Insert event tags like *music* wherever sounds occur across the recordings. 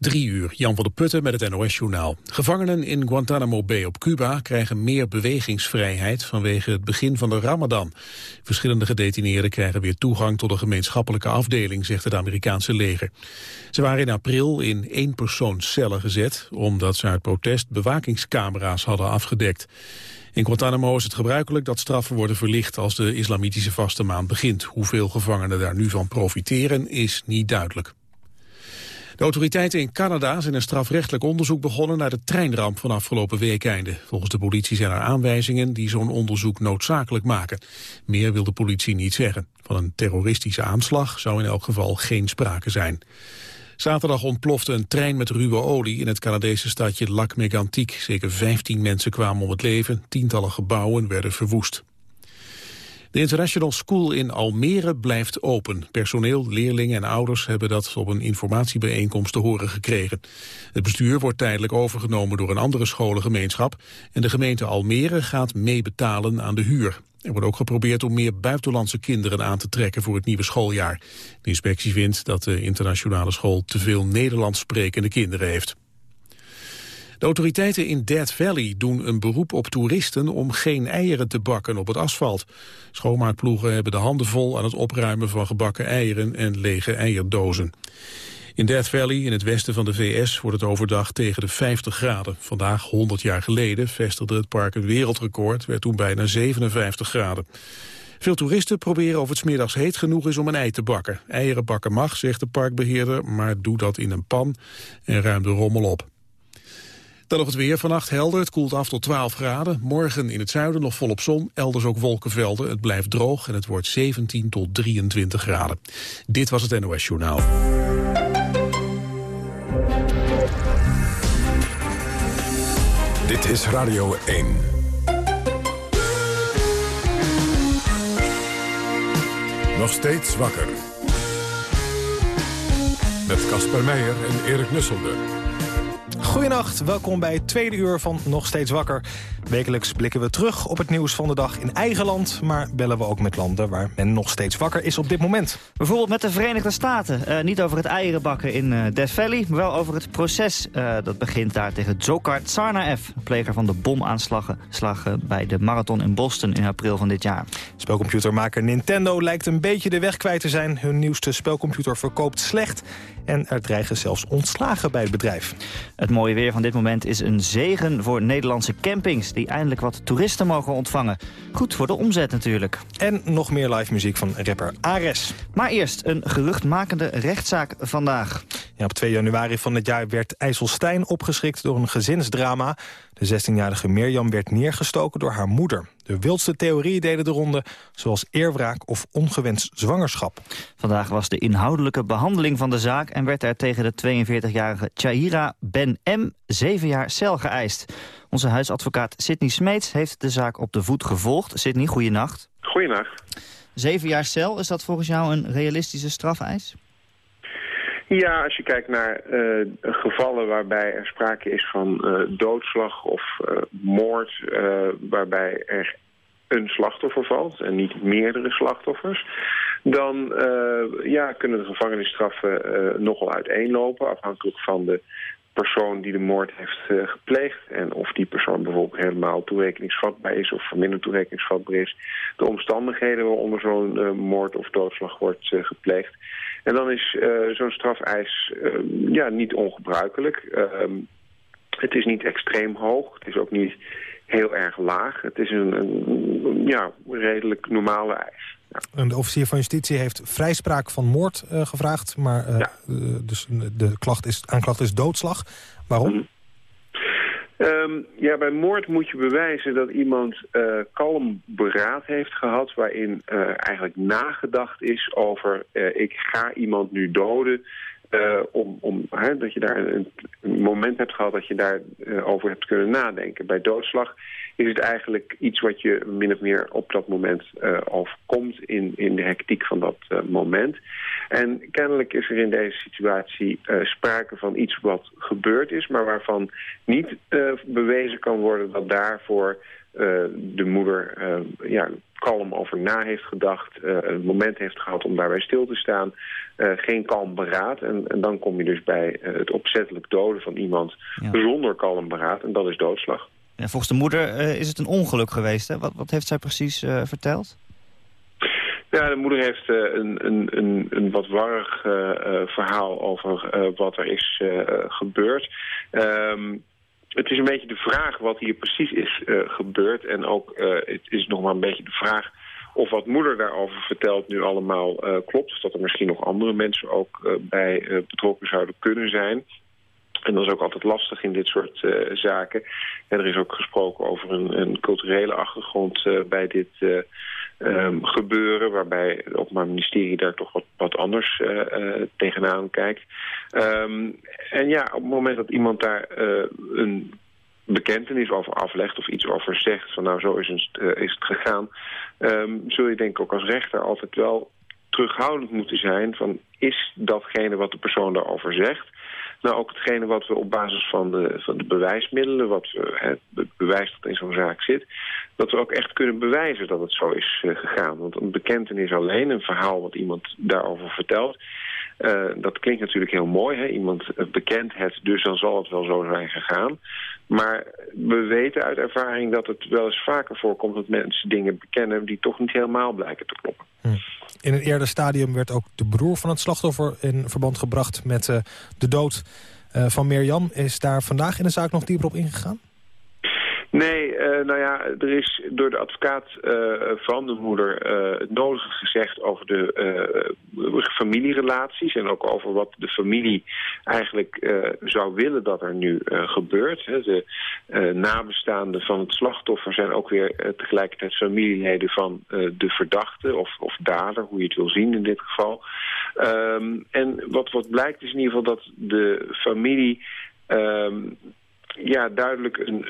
Drie uur, Jan van der Putten met het NOS-journaal. Gevangenen in Guantanamo Bay op Cuba krijgen meer bewegingsvrijheid vanwege het begin van de ramadan. Verschillende gedetineerden krijgen weer toegang tot een gemeenschappelijke afdeling, zegt het Amerikaanse leger. Ze waren in april in één cellen gezet, omdat ze uit protest bewakingscamera's hadden afgedekt. In Guantanamo is het gebruikelijk dat straffen worden verlicht als de islamitische vaste maand begint. Hoeveel gevangenen daar nu van profiteren is niet duidelijk. De autoriteiten in Canada zijn een strafrechtelijk onderzoek begonnen naar de treinramp van afgelopen weekeinde. Volgens de politie zijn er aanwijzingen die zo'n onderzoek noodzakelijk maken. Meer wil de politie niet zeggen. Van een terroristische aanslag zou in elk geval geen sprake zijn. Zaterdag ontplofte een trein met ruwe olie in het Canadese stadje Lac Mégantic. Zeker 15 mensen kwamen om het leven, tientallen gebouwen werden verwoest. De International School in Almere blijft open. Personeel, leerlingen en ouders hebben dat op een informatiebijeenkomst te horen gekregen. Het bestuur wordt tijdelijk overgenomen door een andere scholengemeenschap... en de gemeente Almere gaat meebetalen aan de huur. Er wordt ook geprobeerd om meer buitenlandse kinderen aan te trekken voor het nieuwe schooljaar. De inspectie vindt dat de internationale school te veel Nederlands sprekende kinderen heeft. De autoriteiten in Death Valley doen een beroep op toeristen om geen eieren te bakken op het asfalt. Schoonmaakploegen hebben de handen vol aan het opruimen van gebakken eieren en lege eierdozen. In Death Valley, in het westen van de VS, wordt het overdag tegen de 50 graden. Vandaag, 100 jaar geleden, vestigde het park een wereldrecord, werd toen bijna 57 graden. Veel toeristen proberen of het smiddags heet genoeg is om een ei te bakken. Eieren bakken mag, zegt de parkbeheerder, maar doe dat in een pan en ruim de rommel op. Dan nog het weer. Vannacht helder. Het koelt af tot 12 graden. Morgen in het zuiden nog volop zon. Elders ook wolkenvelden. Het blijft droog en het wordt 17 tot 23 graden. Dit was het NOS Journaal. Dit is Radio 1. Nog steeds wakker. Met Casper Meijer en Erik Nusselder. Goedenacht, welkom bij het tweede uur van Nog Steeds Wakker. Wekelijks blikken we terug op het nieuws van de dag in eigen land... maar bellen we ook met landen waar men nog steeds wakker is op dit moment. Bijvoorbeeld met de Verenigde Staten. Uh, niet over het eierenbakken in uh, Death Valley... maar wel over het proces uh, dat begint daar tegen Dzokar Tsarnaev... pleger van de bomaanslagen bij de marathon in Boston in april van dit jaar. Spelcomputermaker Nintendo lijkt een beetje de weg kwijt te zijn. Hun nieuwste spelcomputer verkoopt slecht... en er dreigen zelfs ontslagen bij het bedrijf. Het mooie weer van dit moment is een zegen voor Nederlandse campings... die eindelijk wat toeristen mogen ontvangen. Goed voor de omzet natuurlijk. En nog meer live muziek van rapper Ares. Maar eerst een geruchtmakende rechtszaak vandaag. Ja, op 2 januari van dit jaar werd IJsselstein opgeschrikt door een gezinsdrama. De 16-jarige Mirjam werd neergestoken door haar moeder. De wildste theorieën deden de ronde, zoals eerwraak of ongewenst zwangerschap. Vandaag was de inhoudelijke behandeling van de zaak... en werd er tegen de 42-jarige Chahira Ben M. zeven jaar cel geëist. Onze huisadvocaat Sidney Smeets heeft de zaak op de voet gevolgd. Sidney, goeienacht. Goeienacht. Zeven jaar cel, is dat volgens jou een realistische strafeis? Ja, als je kijkt naar uh, gevallen waarbij er sprake is van uh, doodslag of uh, moord... waarbij er een slachtoffer valt en niet meerdere slachtoffers... dan ja, kunnen de gevangenisstraffen nogal uiteenlopen... afhankelijk van de persoon die de moord heeft gepleegd... en of die persoon bijvoorbeeld helemaal toerekeningsvatbaar is... of minder toerekeningsvatbaar is. De omstandigheden waaronder zo'n moord of doodslag wordt gepleegd... En dan is uh, zo'n strafeis uh, ja, niet ongebruikelijk. Ehm, het is niet extreem hoog. Het is ook niet heel erg laag. Het is een, een ja, redelijk normale eis. Ja. De officier van justitie heeft vrijspraak van moord uh, gevraagd. Maar ja. dus de klacht is, aanklacht is doodslag. Waarom? Mm Um, ja, bij moord moet je bewijzen dat iemand uh, kalm beraad heeft gehad... waarin uh, eigenlijk nagedacht is over uh, ik ga iemand nu doden... om, om, hè, dat je daar een, een, moment hebt gehad dat je daarover over hebt kunnen nadenken. Bij doodslag is het eigenlijk iets wat je min of meer op dat moment uh, overkomt in, in de hectiek van dat uh, moment. En kennelijk is er in deze situatie uh, sprake van iets wat gebeurd is, maar waarvan niet bewezen kan worden dat daarvoor de moeder ja, kalm over na heeft gedacht, een moment heeft gehad om daarbij stil te staan, geen kalm beraad. En, en, dan kom je dus bij het opzettelijk doden van iemand zonder kalm beraad en dat is doodslag. Ja, volgens de moeder is het een ongeluk geweest. Hè? Wat, wat heeft zij precies verteld? Ja, de moeder heeft uh, een, een, een, een, wat warrig verhaal over wat er is gebeurd. Um, het is een beetje de vraag wat hier precies is gebeurd. En ook het is nog maar een beetje de vraag of wat moeder daarover vertelt nu allemaal klopt. Of dat er misschien nog andere mensen ook bij betrokken zouden kunnen zijn. En dat is ook altijd lastig in dit soort uh, zaken. En er is ook gesproken over een, een culturele achtergrond uh, bij dit uh, um, gebeuren... waarbij het Openbaar Ministerie daar toch wat, wat anders tegenaan kijkt. Um, en ja, op het moment dat iemand daar een bekentenis over aflegt of iets over zegt... van nou, zo is het, is het gegaan... Um, zul je denk ik ook als rechter altijd wel terughoudend moeten zijn... van is datgene wat de persoon daarover zegt nou ook hetgene wat we op basis van de, van de bewijsmiddelen, wat we, het bewijs dat in zo'n zaak zit, dat we ook echt kunnen bewijzen dat het zo is uh, gegaan. Want een bekentenis alleen, een verhaal wat iemand daarover vertelt, uh, dat klinkt natuurlijk heel mooi. Hè? Iemand bekent het, dus dan zal het wel zo zijn gegaan. Maar we weten uit ervaring dat het wel eens vaker voorkomt dat mensen dingen bekennen die toch niet helemaal blijken te kloppen. Hm. In een eerder stadium werd ook de broer van het slachtoffer in verband gebracht met uh, de dood van Mirjam. Is daar vandaag in de zaak nog dieper op ingegaan? Nee, uh, nou ja, er is door de advocaat uh, van de moeder uh, het nodige gezegd over de familierelaties en ook over wat de familie eigenlijk zou willen dat er nu gebeurt. De nabestaanden van het slachtoffer zijn ook weer tegelijkertijd familieleden van de verdachte of, of dader, hoe je het wil zien in dit geval. Um, en wat, wat blijkt is in ieder geval dat de familie um, ja, duidelijk een,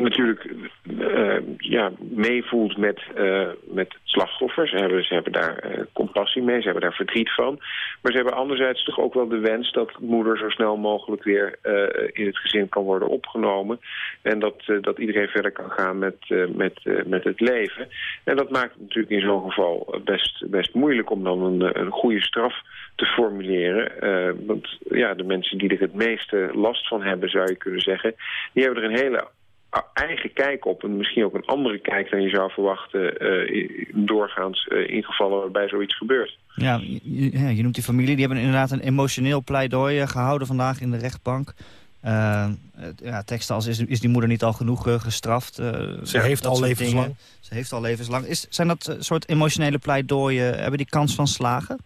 natuurlijk uh, ja, meevoelt met, uh, met slachtoffers. Ze hebben, ze hebben daar uh, compassie mee, ze hebben daar verdriet van. Maar ze hebben anderzijds toch ook wel de wens dat moeder zo snel mogelijk weer in het gezin kan worden opgenomen. En dat, dat iedereen verder kan gaan met, met, met het leven. En dat maakt het natuurlijk in zo'n geval best, best moeilijk om dan een, een goede straf te formuleren. want ja, de mensen die er het meeste last van hebben, zou je kunnen zeggen... die hebben er een hele eigen kijk op en misschien ook een andere kijk dan je zou verwachten uh, doorgaans uh, in gevallen waarbij zoiets gebeurt. Ja je, je, noemt die familie, die hebben inderdaad een emotioneel pleidooi eh, gehouden vandaag in de rechtbank. Uh, ja, teksten als is, is die moeder niet al genoeg gestraft? Ze heeft al levenslang. Ze heeft al levenslang. Is, zijn dat soort emotionele pleidooien, hebben die kans van slagen?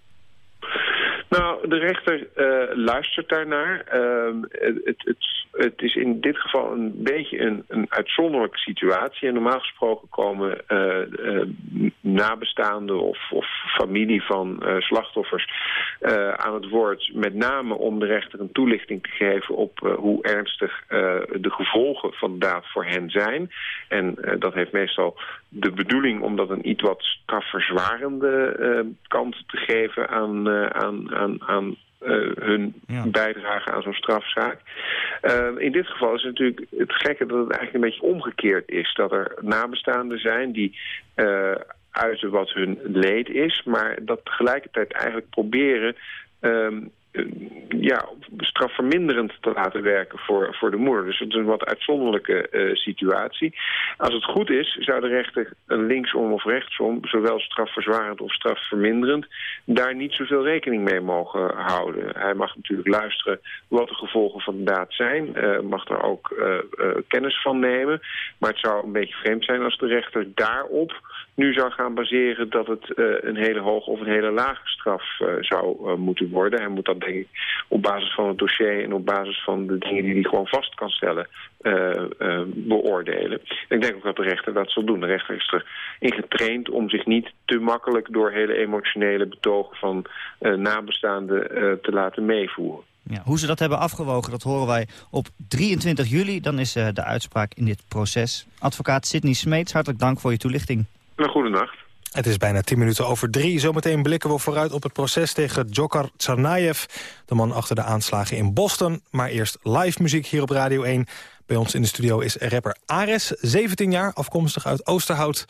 Nou, de rechter uh, luistert daarnaar. Uh, het, het, het, is in dit geval een beetje een, een uitzonderlijke situatie. En normaal gesproken komen uh, nabestaanden of, of, familie van slachtoffers aan het woord. Met name om de rechter een toelichting te geven op hoe ernstig de gevolgen van de daad voor hen zijn. En dat heeft meestal de bedoeling om dat een iets wat strafverzwarende kant te geven aan, aan aan, aan uh, hun ja. bijdrage aan zo'n strafzaak. Uh, in dit geval is het natuurlijk het gekke dat het eigenlijk een beetje omgekeerd is. Dat er nabestaanden zijn die uh, uiten wat hun leed is, maar dat tegelijkertijd eigenlijk proberen um, eh, ja, strafverminderend te laten werken voor, voor de moeder. Dus het is een wat uitzonderlijke uh, situatie. Als het goed is, zou de rechter linksom of rechtsom, zowel strafverzwarend of strafverminderend, daar niet zoveel rekening mee mogen houden. Hij mag natuurlijk luisteren wat de gevolgen van de daad zijn, uh, mag er ook kennis van nemen. Maar het zou een beetje vreemd zijn als de rechter daarop nu zou gaan baseren dat het een hele hoge of een hele lage straf zou moeten worden. Hij moet dat denk ik, op basis van het dossier en op basis van de dingen die hij gewoon vast kan stellen, beoordelen. En ik denk ook dat de rechter dat zal doen. De rechter is erin getraind om zich niet te makkelijk door hele emotionele betogen van nabestaanden te laten meevoeren. Ja, hoe ze dat hebben afgewogen, dat horen wij op 23 juli. Dan is de uitspraak in dit proces. Advocaat Sidney Smeets, hartelijk dank voor je toelichting. Een goede nacht. Het is bijna tien minuten over drie. Zometeen blikken we vooruit op het proces tegen Djokar Tsarnaev... de man achter de aanslagen in Boston. Maar eerst live muziek hier op Radio 1. Bij ons in de studio is rapper Ares, 17 jaar, afkomstig uit Oosterhout.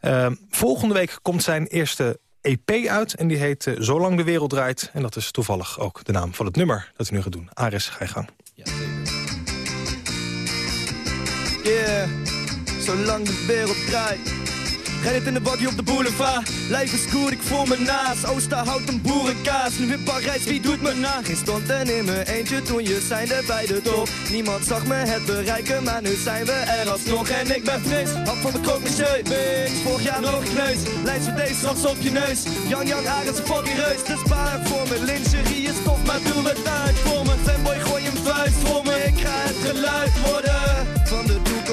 Uh, volgende week komt zijn eerste EP uit en die heet uh, Zolang de wereld draait. En dat is toevallig ook de naam van het nummer dat hij nu gaat doen. Ares, ga je gang. Ja, Yeah, zolang de wereld draait. Rijd in de buggy op de boulevard. Lijf is goed, ik voel me naast. Oosterhout een boerenkaas. Nu in Parijs, wie doet me na? Geen stond en in mijn eentje toen je zijn er bij de top. Niemand zag me het bereiken, maar nu zijn we er alsnog. En ik ben fris, hap van de krook monsieur. Bitch, vorig jaar nog gekneus. Lijst voor deze straks op je neus. Jan Jan een fucking reus. De spaar voor me, lingerie is tof, maar doe het uit voor me. Fanboy, gooi hem vuist voor me. Ik ga het geluid worden van de toekomst.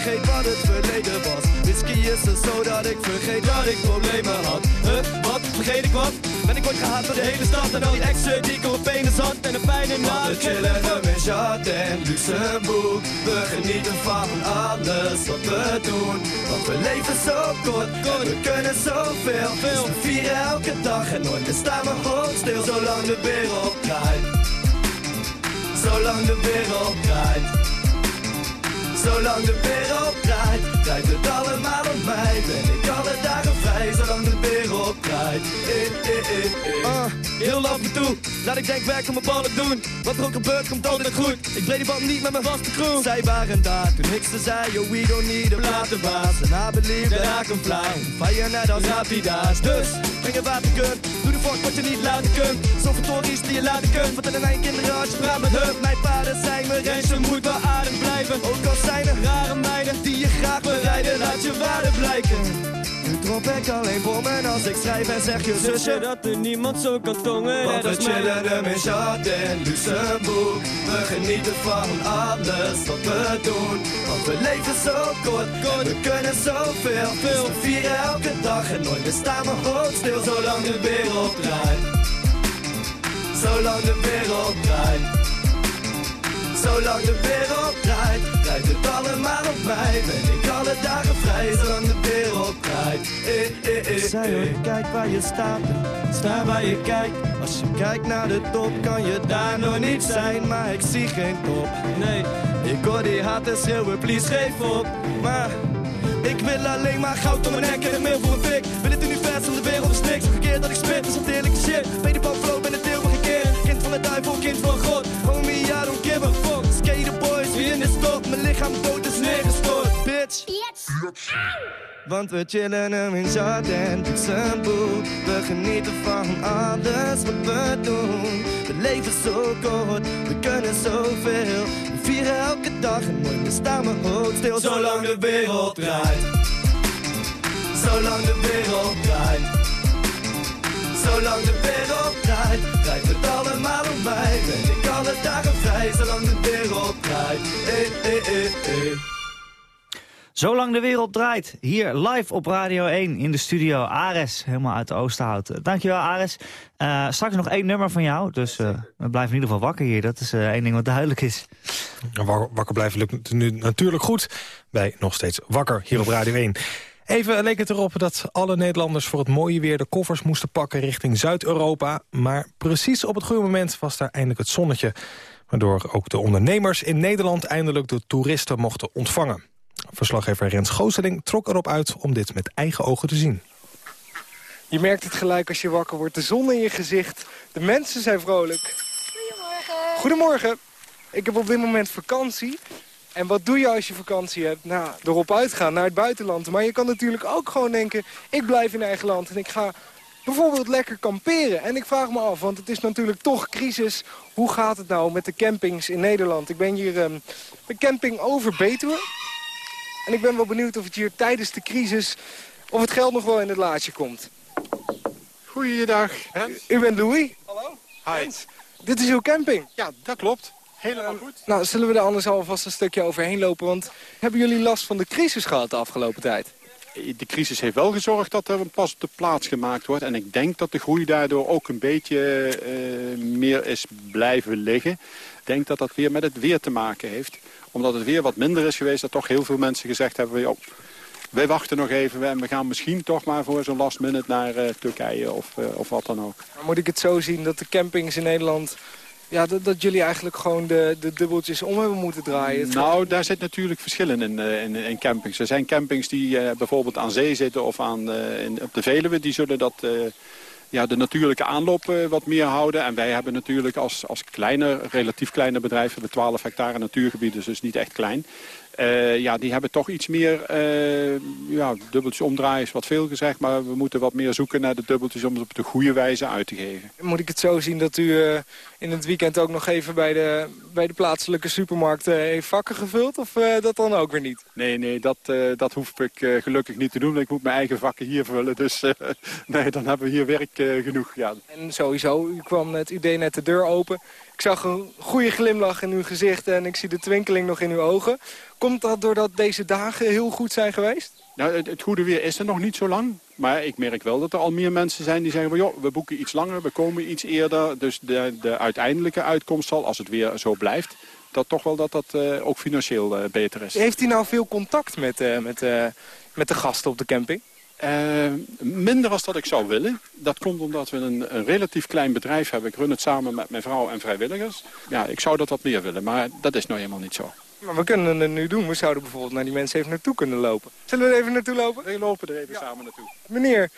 Vergeet wat het verleden was. Whisky is er zo dat ik vergeet dat ik problemen had. Huh, wat? Vergeet ik wat? Ben ik ooit gehaat door de hele stad en al die exen die ik op zand en een in naad. We chillen met Jad en Luxembourg. We genieten van alles wat we doen. Want we leven zo kort, kort. we kunnen zoveel. Veel. Dus we vieren elke dag en nooit meer staan we hoog stil. Zolang de wereld draait. Zolang de wereld draait. Zolang de wereld draait, draait het allemaal om mij. Ben ik alle dagen vrij, zolang de wereld draait. Eh, eh, eh. Uh, heel af en toe, laat ik denk werk om mijn ballen doen. Wat er ook gebeurt, komt altijd goed. Ik breed die band niet met mijn vaste crew. Zij waren daar toen ik ze zei, yo, we don't need a platenbaas. En I believe that I can fly. Fire net als rapida's. Dus, breng je wat je kunt. Doe de fuck wat je niet laten kunt. Zoveel tories die je laten kunt. Wat in een kinderen als je praat met hun. Mijn vader zijn me en ze moet wel adem blijven. Ook al zijn er rare meiden die je graag bereiden. Laat je waarde blijken. Nu trop ik alleen voor me. Als ik schrijf en zeg je zusje Dat er niemand zo kan tongen? Want we chillen met Jad en Luxembourg. We genieten van alles wat we doen Want we leven zo kort, kort. we kunnen zoveel Veel. Dus we vieren elke dag en nooit meer staan we hoog stil Zolang de wereld draait. Zolang de wereld draait Zolang de wereld draait, draait het allemaal op mij. Ben ik alle dagen vrij, zolang de wereld draait. Eh, eh, eh, Zij eh. kijk waar je staat, sta waar je kijkt. Als je kijkt naar de top, kan je daar nog niet zijn. Maar ik zie geen top, nee. Ik hoor die haten schreeuwen, please geef op. Maar... Ik wil alleen maar goud om mijn nek en mail voor een fik Wil het universum, de wereld is niks Verkeerd dat ik spit, is dat eerlijke shit Ben de flow, ben het de duivel, kind van God. Homie, I don't give a fuck. Skater boys, wie in de stop. Mijn lichaam dood is neergestort, bitch. Want we chillen hem in Jard en Luxembourg We genieten van alles wat we doen. We leven zo kort, we kunnen zoveel. We vieren elke dag en nooit meer staan we hoog stil. Zolang de wereld draait. Zolang de wereld draait Zolang de wereld draait, draait het allemaal om mij. Ben ik alle dagen vrij, zolang de wereld draait. Eh, eh, eh, eh. Zolang de wereld draait, hier live op Radio 1 in de studio. Ares, helemaal uit de Oosterhout. Dankjewel Ares. Uh, straks nog één nummer van jou, dus uh, we blijven in ieder geval wakker hier. Dat is uh, één ding wat duidelijk is. Wakker blijven lukt nu natuurlijk goed bij Nog Steeds Wakker hier op Radio 1. Even leek het erop dat alle Nederlanders voor het mooie weer de koffers moesten pakken richting Zuid-Europa. Maar precies op het goede moment was daar eindelijk het zonnetje. Waardoor ook de ondernemers in Nederland eindelijk de toeristen mochten ontvangen. Verslaggever Rens Gooseling trok erop uit om dit met eigen ogen te zien. Je merkt het gelijk als je wakker wordt. De zon in je gezicht. De mensen zijn vrolijk. Goedemorgen. Goedemorgen. Ik heb op dit moment vakantie. En wat doe je als je vakantie hebt? Nou, erop uitgaan naar het buitenland. Maar je kan natuurlijk ook gewoon denken... ik blijf in eigen land en ik ga bijvoorbeeld lekker kamperen. En ik vraag me af, want het is natuurlijk toch crisis. Hoe gaat het nou met de campings in Nederland? Ik ben hier um, bij camping over Betuwe. En ik ben wel benieuwd of het hier tijdens de crisis... of het geld nog wel in het laadje komt. Goeiedag. U, u bent Louis? Hallo. Hi. Dit is uw camping? Ja, dat klopt. Helemaal goed. Nou, zullen we er anders alvast een stukje overheen lopen? Want hebben jullie last van de crisis gehad de afgelopen tijd? De crisis heeft wel gezorgd dat er een pas op de plaats gemaakt wordt. En ik denk dat de groei daardoor ook een beetje uh, meer is blijven liggen. Ik denk dat dat weer met het weer te maken heeft. Omdat het weer wat minder is geweest, dat toch heel veel mensen gezegd hebben... Joh, wij wachten nog even en we gaan misschien toch maar voor zo'n last minute naar uh, Turkije of, uh, of wat dan ook. Maar moet ik het zo zien dat de campings in Nederland ja, dat, dat jullie eigenlijk gewoon de, de dubbeltjes om hebben moeten draaien. nou, daar zit natuurlijk verschillen in, in, in, campings. Er zijn campings die bijvoorbeeld aan zee zitten of aan, in, op de Veluwe. Die zullen dat ja, de natuurlijke aanloop uh, wat meer houden. En wij hebben natuurlijk als, als kleine, relatief kleine bedrijf... hebben 12 hectare natuurgebied, dus, dus niet echt klein. Uh, ja, die hebben toch iets meer uh, ja, dubbeltjes omdraaien is wat veel gezegd. Maar we moeten wat meer zoeken naar de dubbeltjes om het op de goede wijze uit te geven. Moet ik het zo zien dat u uh, in het weekend ook nog even bij de, bij de plaatselijke supermarkt heeft vakken gevuld? Of dat dan ook weer niet? Nee, nee, dat, dat hoef ik gelukkig niet te doen. Ik moet mijn eigen vakken hier vullen. Dus *laughs* nee, dan hebben we hier werk genoeg. Ja. En sowieso, u kwam net, u deed net de deur open. Ik zag een goede glimlach in uw gezicht en ik zie de twinkeling nog in uw ogen. Komt dat doordat deze dagen heel goed zijn geweest? Nou, het, goede weer is er nog niet zo lang. Maar ik merk wel dat er al meer mensen zijn die zeggen... joh, we boeken iets langer, we komen iets eerder. Dus de, de uiteindelijke uitkomst zal, als het weer zo blijft... dat toch wel dat dat uh, ook financieel uh, beter is. Heeft u nou veel contact met, uh, met, met de gasten op de camping? Uh, minder als dat ik zou willen. Dat komt omdat we een, een, relatief klein bedrijf hebben. Ik run het samen met mijn vrouw en vrijwilligers. Ja, ik zou dat wat meer willen, maar dat is nou helemaal niet zo. Maar we kunnen het nu doen. We zouden bijvoorbeeld naar die mensen even naartoe kunnen lopen. Zullen we er even naartoe lopen? We lopen er even samen naartoe. Meneer,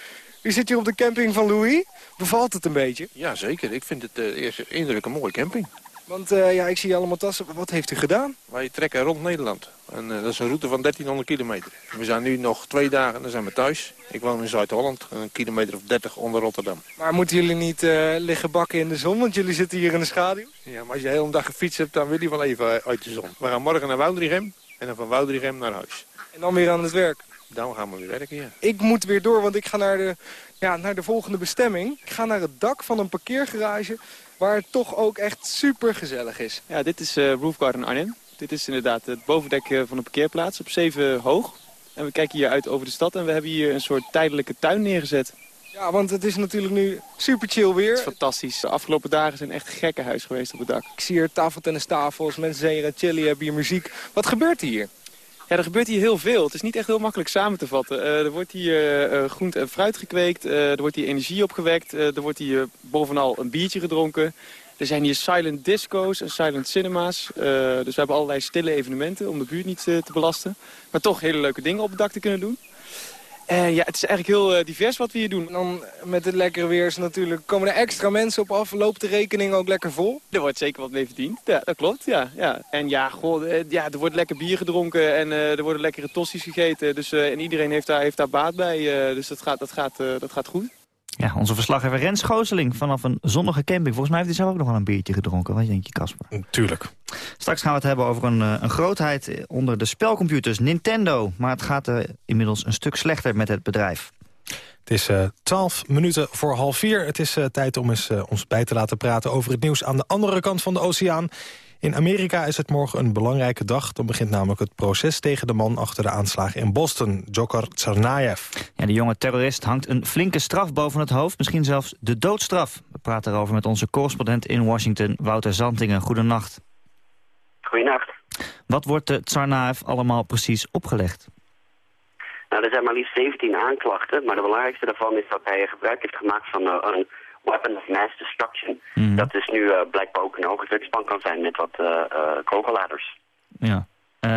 u zit hier op de camping van Louis. Bevalt het een beetje? Ja, zeker. Ik vind het uh, eerst indruk een mooie camping. Want uh, ja, ik zie allemaal tassen. Wat heeft u gedaan? Wij trekken rond Nederland. En uh, dat is een route van 1300 kilometer. We zijn nu nog twee dagen en dan zijn we thuis. Ik woon in Zuid-Holland, een kilometer of 30 onder Rotterdam. Maar moeten jullie niet uh, liggen bakken in de zon, want jullie zitten hier in de schaduw? Ja, maar als je de hele dag gefietst hebt, dan wil je wel even uit de zon. We gaan morgen naar Woudrichem en dan van Woudrichem naar huis. En dan weer aan het werk? Dan gaan we weer werken, ja. Ik moet weer door, want ik ga naar de, ja, naar de volgende bestemming. Ik ga naar het dak van een parkeergarage waar het toch ook echt super gezellig is. Ja, dit is uh, Roof Garden Arnhem. Dit is inderdaad het bovendek eh, van een parkeerplaats op 7 hoog. En we kijken hier uit over de stad en we hebben hier een soort tijdelijke tuin neergezet. Ja, want het is natuurlijk nu super chill weer. Het is fantastisch. De afgelopen dagen zijn echt gekke huis geweest op het dak. Ik zie hier tafeltennistafels, mensen zijn hier aan chillen, hebben hier muziek. Wat gebeurt hier? Ja, er gebeurt hier heel veel. Het is niet echt heel makkelijk samen te vatten. Uh, er wordt hier uh, groente en fruit gekweekt, er wordt hier energie opgewekt, er wordt hier bovenal een biertje gedronken. Er zijn hier silent disco's en silent cinema's. Dus we hebben allerlei stille evenementen om de buurt niet te belasten. Maar toch hele leuke dingen op het dak te kunnen doen. En ja, het is eigenlijk heel uh, divers wat we hier doen. En dan met het lekkere weer is natuurlijk, komen er extra mensen op af. Loopt de rekening ook lekker vol? Er wordt zeker wat mee verdiend. Ja, dat klopt. Ja, ja. En ja, goh, ja, er wordt lekker bier gedronken en er worden lekkere tossies gegeten. Dus, en iedereen heeft daar, heeft daar baat bij. dus dat gaat, dat, gaat, dat gaat goed. Ja, onze verslaggever Rens Gooseling vanaf een zonnige camping. Volgens mij heeft hij zelf ook nog wel een biertje gedronken. Wat denk je, Casper? Tuurlijk. Straks gaan we het hebben over een, eh, een grootheid onder de spelcomputers, Nintendo. Maar het gaat uh, inmiddels een stuk slechter met het bedrijf. Het is uh, twaalf minuten voor half vier. Het is uh, tijd om eens uh, ons bij te laten praten over het nieuws aan de andere kant van de oceaan. In Amerika is het morgen een belangrijke dag. Dan begint namelijk het proces tegen de man achter de aanslagen in Boston, Dzhokhar Tsarnaev. Ja, de jonge terrorist hangt een flinke straf boven het hoofd, misschien zelfs de doodstraf. We praten erover met onze correspondent in Washington, Wouter Zantingen. Goedenacht. Goedenacht. Wat wordt de Tsarnaev allemaal precies opgelegd? Nou, er zijn maar liefst 17 aanklachten, maar de belangrijkste daarvan is dat hij gebruik heeft gemaakt van uh, een weapon of mass destruction. Mm. Dat dus nu uh, blijkbaar ook een hoge drugspan kan zijn met wat uh, uh, kogelladers. Ja.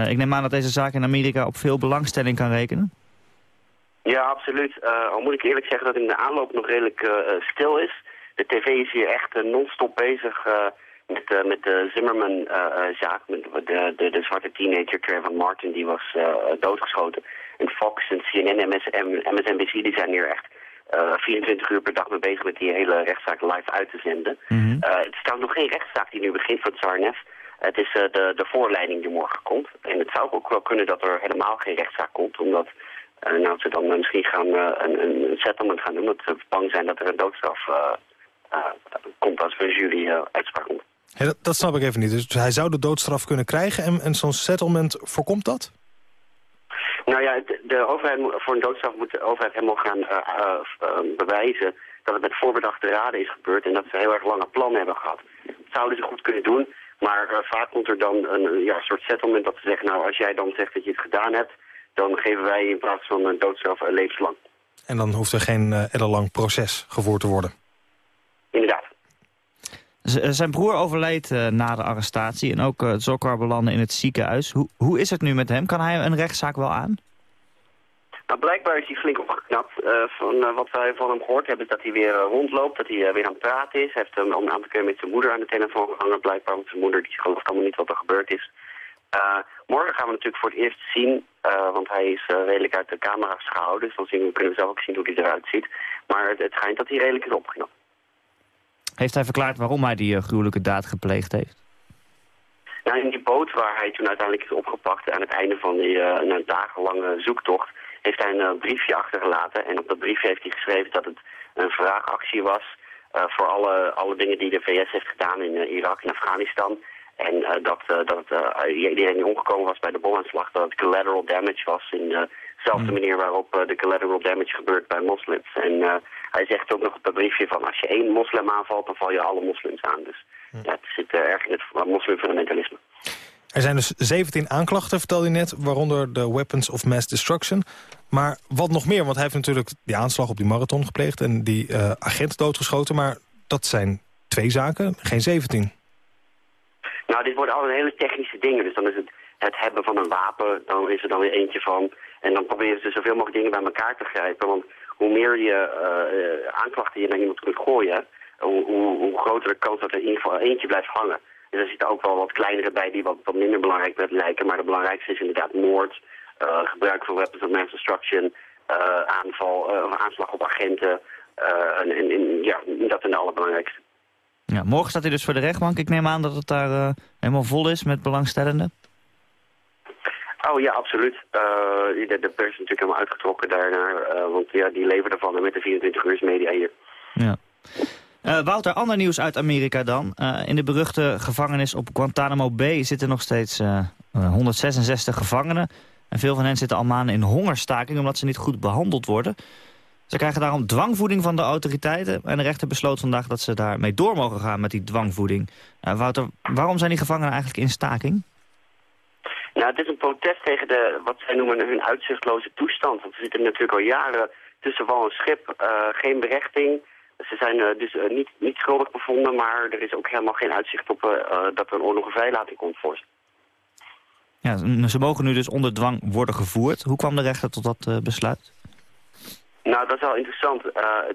ik neem aan dat deze zaak in Amerika op veel belangstelling kan rekenen? Ja, absoluut. al moet ik eerlijk zeggen dat in de aanloop nog redelijk stil is. De tv is hier echt non-stop bezig met, met de Zimmerman-zaak. de, de, de, zwarte teenager Trayvon Martin, die was doodgeschoten. En Fox en CNN en MSNBC die zijn hier echt eh, 24 uur per dag mee bezig met die hele rechtszaak live uit te zenden. Mm -hmm. het is trouwens nog geen rechtszaak die nu begint voor Tsarnef. Het is uh, de, de voorleiding die morgen komt. En het zou ook wel kunnen dat er helemaal geen rechtszaak komt, omdat nou, ze dan misschien gaan een, een, settlement gaan doen, dat ze bang zijn dat er een doodstraf komt als er een jury uitspraak komt. Hey, dat, dat, snap ik even niet. Dus hij zou de doodstraf kunnen krijgen en, en zo'n settlement voorkomt dat? Nou ja, de overheid voor een doodstraf moet de overheid helemaal gaan uh, uh, bewijzen dat het met voorbedachte raden is gebeurd en dat ze heel erg lange plannen hebben gehad. Dat zouden ze goed kunnen doen, maar uh, vaak komt er dan een ja, soort settlement dat ze zeggen, nou als jij dan zegt dat je het gedaan hebt, dan geven wij in plaats van een doodstraf levenslang. En dan hoeft er geen ellenlang proces gevoerd te worden? Inderdaad. Zijn broer overleed na de arrestatie en ook uh, Zokar belandde in het ziekenhuis. Hoe, hoe is het nu met hem? Kan hij een rechtszaak wel aan? Nou, blijkbaar is hij flink opgeknapt. van wat wij van hem gehoord hebben is dat hij weer rondloopt, dat hij weer aan het praten is. Hij heeft um, een aantal keer met zijn moeder aan de telefoon gehangen, blijkbaar. Want zijn moeder die gelooft allemaal niet wat er gebeurd is. morgen gaan we natuurlijk voor het eerst zien, want hij is redelijk uit de camera's gehouden. Dus dan zien we, kunnen we zelf ook zien hoe hij eruit ziet. Maar het, het schijnt dat hij redelijk is opgeknapt. Heeft hij verklaard waarom hij die gruwelijke daad gepleegd heeft? Nou, in die boot waar hij toen uiteindelijk is opgepakt... aan het einde van die uh, dagenlange zoektocht... heeft hij een briefje achtergelaten. En op dat briefje heeft hij geschreven dat het een vraagactie was... Voor alle, alle dingen die de VS heeft gedaan in Irak en Afghanistan. En dat, dat iedereen die omgekomen was bij de bomaanslag... dat het collateral damage was in dezelfde manier waarop de collateral damage gebeurt bij moslims. En hij zegt ook nog op dat briefje van als je één moslim aanvalt, dan val je alle moslims aan. Dus ja, het zit uh, erg in het moslimfundamentalisme. Er zijn dus 17 aanklachten, vertelde je net, waaronder de Weapons of Mass Destruction. Maar wat nog meer, want hij heeft natuurlijk die aanslag op die marathon gepleegd... en die uh, agent doodgeschoten, maar dat zijn twee zaken, geen 17. Nou, dit worden allemaal hele technische dingen. Dus dan is het het hebben van een wapen, dan is er dan weer eentje van. En dan proberen ze zoveel mogelijk dingen bij elkaar te grijpen. Want hoe meer je uh, aanklachten je naar iemand kunt gooien, hoe, hoe, groter de kans dat er in eentje blijft hangen. Dus er zitten ook wel wat kleinere bij die wat, minder belangrijk lijken. Maar de belangrijkste is inderdaad moord, uh, gebruik van weapons of mass destruction, uh, aanval, aanslag op agenten. en, en, en, ja, dat zijn de allerbelangrijkste. Ja, morgen staat hij dus voor de rechtbank. Ik neem aan dat het daar helemaal vol is met belangstellenden. Oh ja, absoluut. De, de, pers is natuurlijk helemaal uitgetrokken daarnaar. Uh, want ja, die leven ervan met de 24 uur media hier. Ja. Uh, Wouter, ander nieuws uit Amerika dan. in de beruchte gevangenis op Guantanamo Bay zitten nog steeds 166 gevangenen. En veel van hen zitten al maanden in hongerstaking omdat ze niet goed behandeld worden. Ze krijgen daarom dwangvoeding van de autoriteiten. En de rechter besloot vandaag dat ze daarmee door mogen gaan met die dwangvoeding. Wouter, waarom zijn die gevangenen eigenlijk in staking? Nou, het is een protest tegen de, wat zij noemen hun uitzichtloze toestand. Want ze zitten natuurlijk al jaren tussen wal en schip, uh, geen berechting. Ze zijn uh, dus uh, niet, niet schuldig bevonden, maar er is ook helemaal geen uitzicht op dat er een oorlog vrijlating komt voor ze. Ja, ze mogen nu dus onder dwang worden gevoerd. Hoe kwam de rechter tot dat besluit? Nou, dat is wel interessant.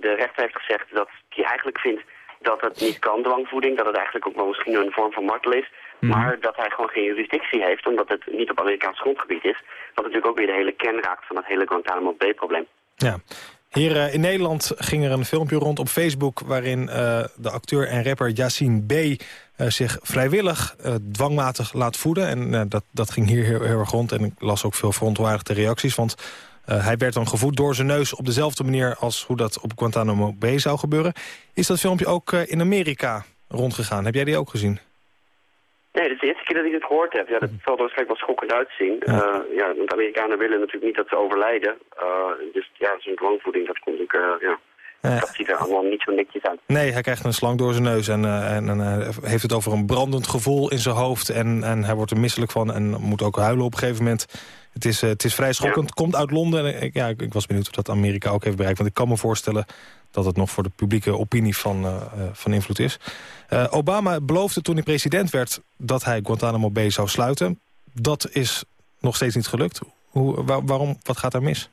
de rechter heeft gezegd dat hij eigenlijk vindt dat het niet kan, dwangvoeding. Dat het eigenlijk ook wel misschien een vorm van martel is. Mhm. Maar dat hij gewoon geen jurisdictie heeft, omdat het niet op Amerikaans grondgebied is. Wat natuurlijk ook weer de hele kern raakt van het hele Guantanamo Bay-probleem. Ja. Hier uh, in Nederland ging er een filmpje rond op Facebook... waarin uh, de acteur en rapper Yassine B. Uh, zich vrijwillig dwangmatig laat voeden. En dat, dat ging hier heel, heel, erg rond. En ik las ook veel verontwaardigde reacties. Want hij werd dan gevoed door zijn neus op dezelfde manier... als hoe dat op Guantanamo Bay zou gebeuren. Is dat filmpje ook in Amerika rondgegaan? Heb jij die ook gezien? Nee, dat is de eerste keer dat ik het gehoord heb. Ja, dat zal er waarschijnlijk wel schokkend uitzien. Ja. Uh, ja, want Amerikanen willen natuurlijk niet dat ze overlijden. Dus ja, zo'n dwangvoeding, dat komt natuurlijk, ja... Dat ziet er allemaal niet zo netjes uit. Nee, hij krijgt een slang door zijn neus en, en, en heeft het over een brandend gevoel in zijn hoofd. En, en hij wordt er misselijk van en moet ook huilen op een gegeven moment. Het is, het is vrij schokkend. Het komt uit Londen. En ik, ja, ik was benieuwd of dat Amerika ook heeft bereikt. Want ik kan me voorstellen dat het nog voor de publieke opinie van, uh, van invloed is. Uh, Obama beloofde toen hij president werd dat hij Guantanamo Bay zou sluiten. Dat is nog steeds niet gelukt. Hoe, waar, waarom, wat gaat er mis?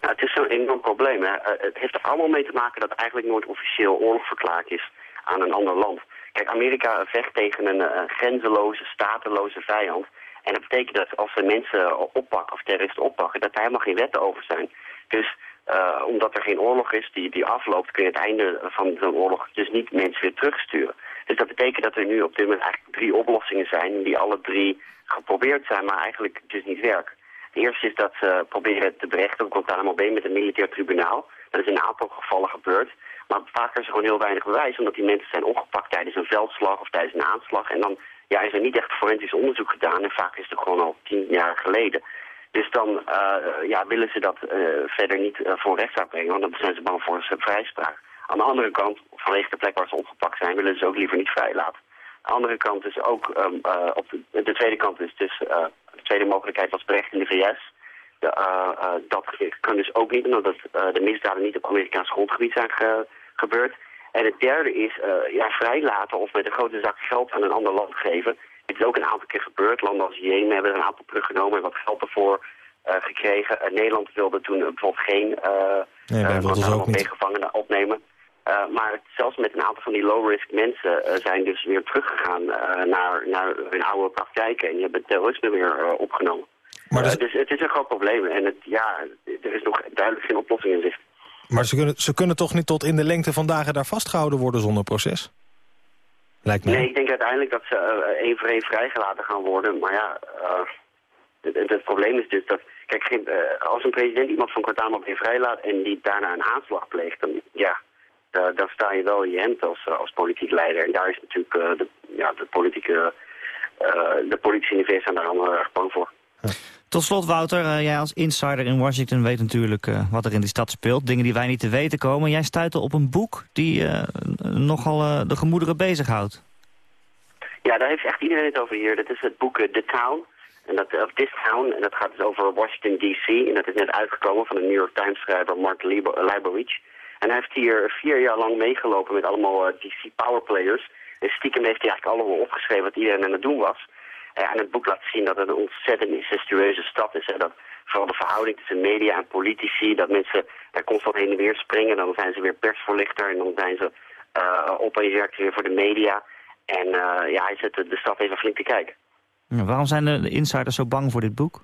Nou, het is zo'n enorm probleem. Hè. het heeft er allemaal mee te maken dat eigenlijk nooit officieel oorlog verklaard is aan een ander land. Kijk, Amerika vecht tegen een grenzeloze, stateloze vijand. En dat betekent dat als ze mensen oppakken of terroristen oppakken, dat er helemaal geen wetten over zijn. Dus uh, omdat er geen oorlog is die, die afloopt, kun je het einde van zo'n oorlog dus niet mensen weer terugsturen. Dus dat betekent dat er nu op dit moment eigenlijk drie oplossingen zijn die alle drie geprobeerd zijn, maar eigenlijk dus niet werken. De eerste is dat ze proberen te berechten op Guantanamo Bay met een militair tribunaal. Dat is in een aantal gevallen gebeurd. Maar vaak is er gewoon heel weinig bewijs, omdat die mensen zijn opgepakt tijdens een veldslag of tijdens een aanslag. En dan ja, is er niet echt forensisch onderzoek gedaan en vaak is het gewoon al tien jaar geleden. Dus dan uh, ja, willen ze dat uh, verder niet uh, voor rechtszaak brengen, want dan zijn ze bang voor vrijspraak. Aan de andere kant, vanwege de plek waar ze opgepakt zijn, willen ze ook liever niet vrijlaten. De andere kant is ook, um, op de, de, tweede kant is dus, de tweede mogelijkheid was berecht in de VS. De, dat kan dus ook niet, omdat de misdaden niet op Amerikaans grondgebied zijn ge gebeurd. En het derde is uh, ja, vrijlaten of met een grote zak geld aan een ander land geven. Dit is ook een aantal keer gebeurd. Landen als Jemen hebben er een aantal teruggenomen en wat geld ervoor uh, gekregen. Uh, Nederland wilde toen bijvoorbeeld geen nee, meegevangenen opnemen. maar zelfs met een aantal van die low-risk mensen zijn dus weer teruggegaan naar, naar hun oude praktijken. En die hebben terrorisme weer opgenomen. Maar dus... dus... het is een groot probleem. En het, ja, er is nog duidelijk geen oplossing in zicht. Maar ze kunnen, ze kunnen toch niet tot in de lengte van dagen daar vastgehouden worden zonder proces? Lijkt mij. Nee, ik denk uiteindelijk dat ze uh, één voor één vrijgelaten gaan worden. Maar ja, uh, het, het, probleem is dus dat... Kijk, uh, als een president iemand van Guantanamo weer vrijlaat... en die daarna een aanslag pleegt, dan, ja, sta je wel in je hemd als, als politiek leider. En daar is natuurlijk de, ja, de politieke... de politici in de VS zijn daar allemaal erg bang voor. Tot slot, Wouter, uh, jij als insider in Washington weet natuurlijk uh, wat er in die stad speelt. Dingen die wij niet te weten komen. Jij stuitte op een boek die uh, nogal de gemoederen bezighoudt. Ja, daar heeft echt iedereen het over hier. Dat is het boek The Town. En dat, of This Town. En dat gaat dus over Washington D.C. En dat is net uitgekomen van de New York Times schrijver Mark Leibovich. En hij heeft hier vier jaar lang meegelopen met allemaal DC powerplayers. En stiekem heeft hij eigenlijk allemaal opgeschreven wat iedereen aan het doen was. En het boek laat zien dat het een ontzettend incestueuze stad is. En dat vooral de verhouding tussen media en politici, dat mensen daar constant heen en weer springen. Dan zijn ze weer persvoorlichter en dan zijn ze uh, opeens weer voor de media. En uh, ja, hij zet de, stad even flink te kijken. Ja, waarom zijn de insiders zo bang voor dit boek?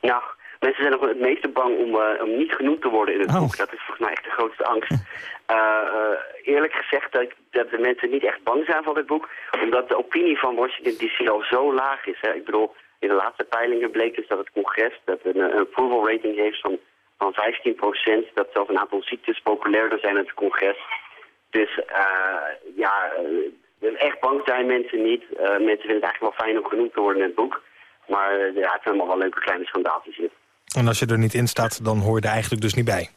Nou, Mensen zijn nog het meeste bang om, uh, om niet genoemd te worden in het oh. boek. Dat is volgens mij echt de grootste angst. *laughs* Uh, uh, eerlijk gezegd dat, dat de mensen niet echt bang zijn van dit boek. Omdat de opinie van Washington DC al zo laag is. Hè. Ik bedoel, in de laatste peilingen bleek dus dat het congres dat een, een approval rating heeft van, van 15 procent. Dat zelfs een aantal ziektes populairder zijn in het congres. Dus ja, echt bang zijn mensen niet. mensen vinden het eigenlijk wel fijn om genoemd te worden in het boek. Maar ja, het zijn allemaal wel leuke kleine schandaaltjes hier. En als je er niet in staat, dan hoor je er eigenlijk dus niet bij.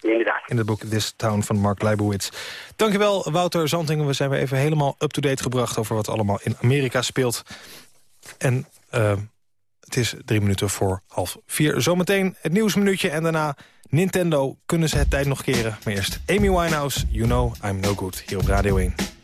Inderdaad. In het boek This Town van Mark Leibowitz. Dankjewel, Wouter Zantingen. We zijn weer even helemaal up-to-date gebracht... over wat allemaal in Amerika speelt. En uh, het is drie minuten voor half vier. Zometeen het nieuwsminuutje en daarna Nintendo. Kunnen ze het tijd nog keren? Maar eerst Amy Winehouse, You Know I'm No Good, hier op Radio 1.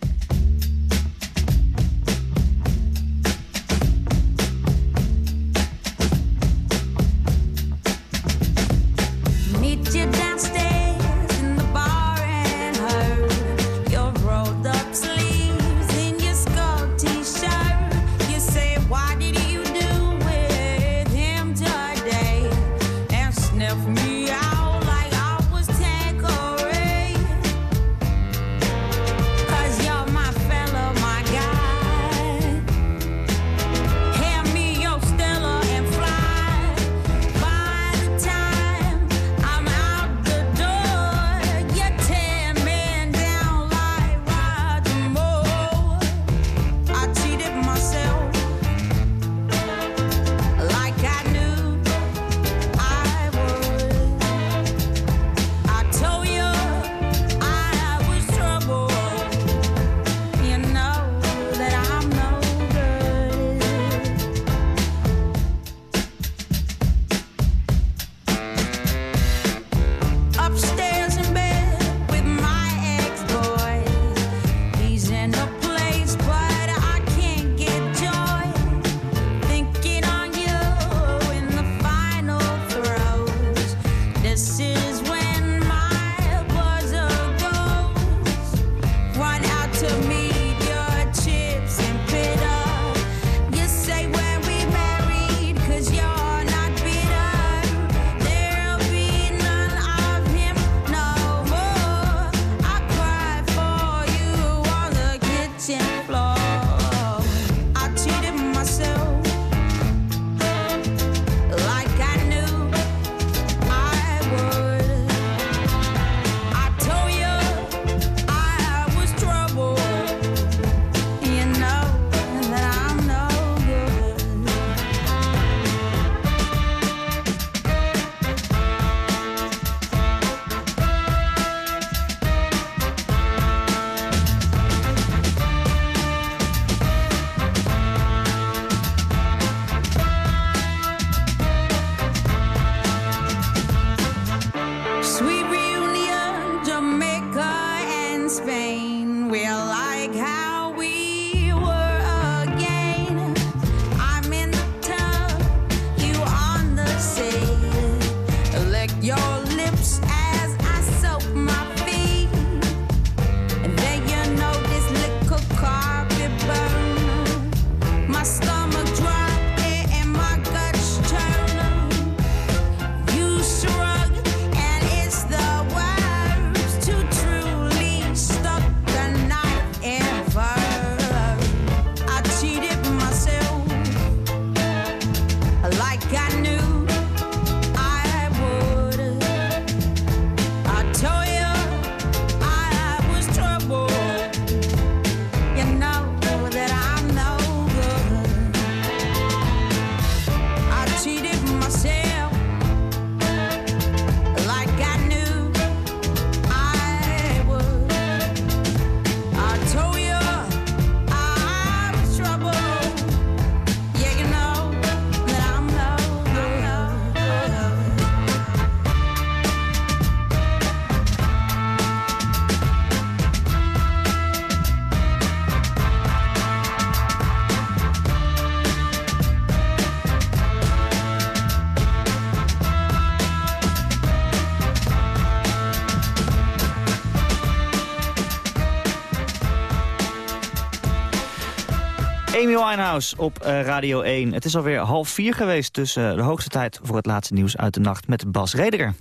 Winehouse op uh, Radio 1. Het is alweer half vier geweest, dus uh, de hoogste tijd voor het laatste nieuws uit de nacht met Bas Rediger.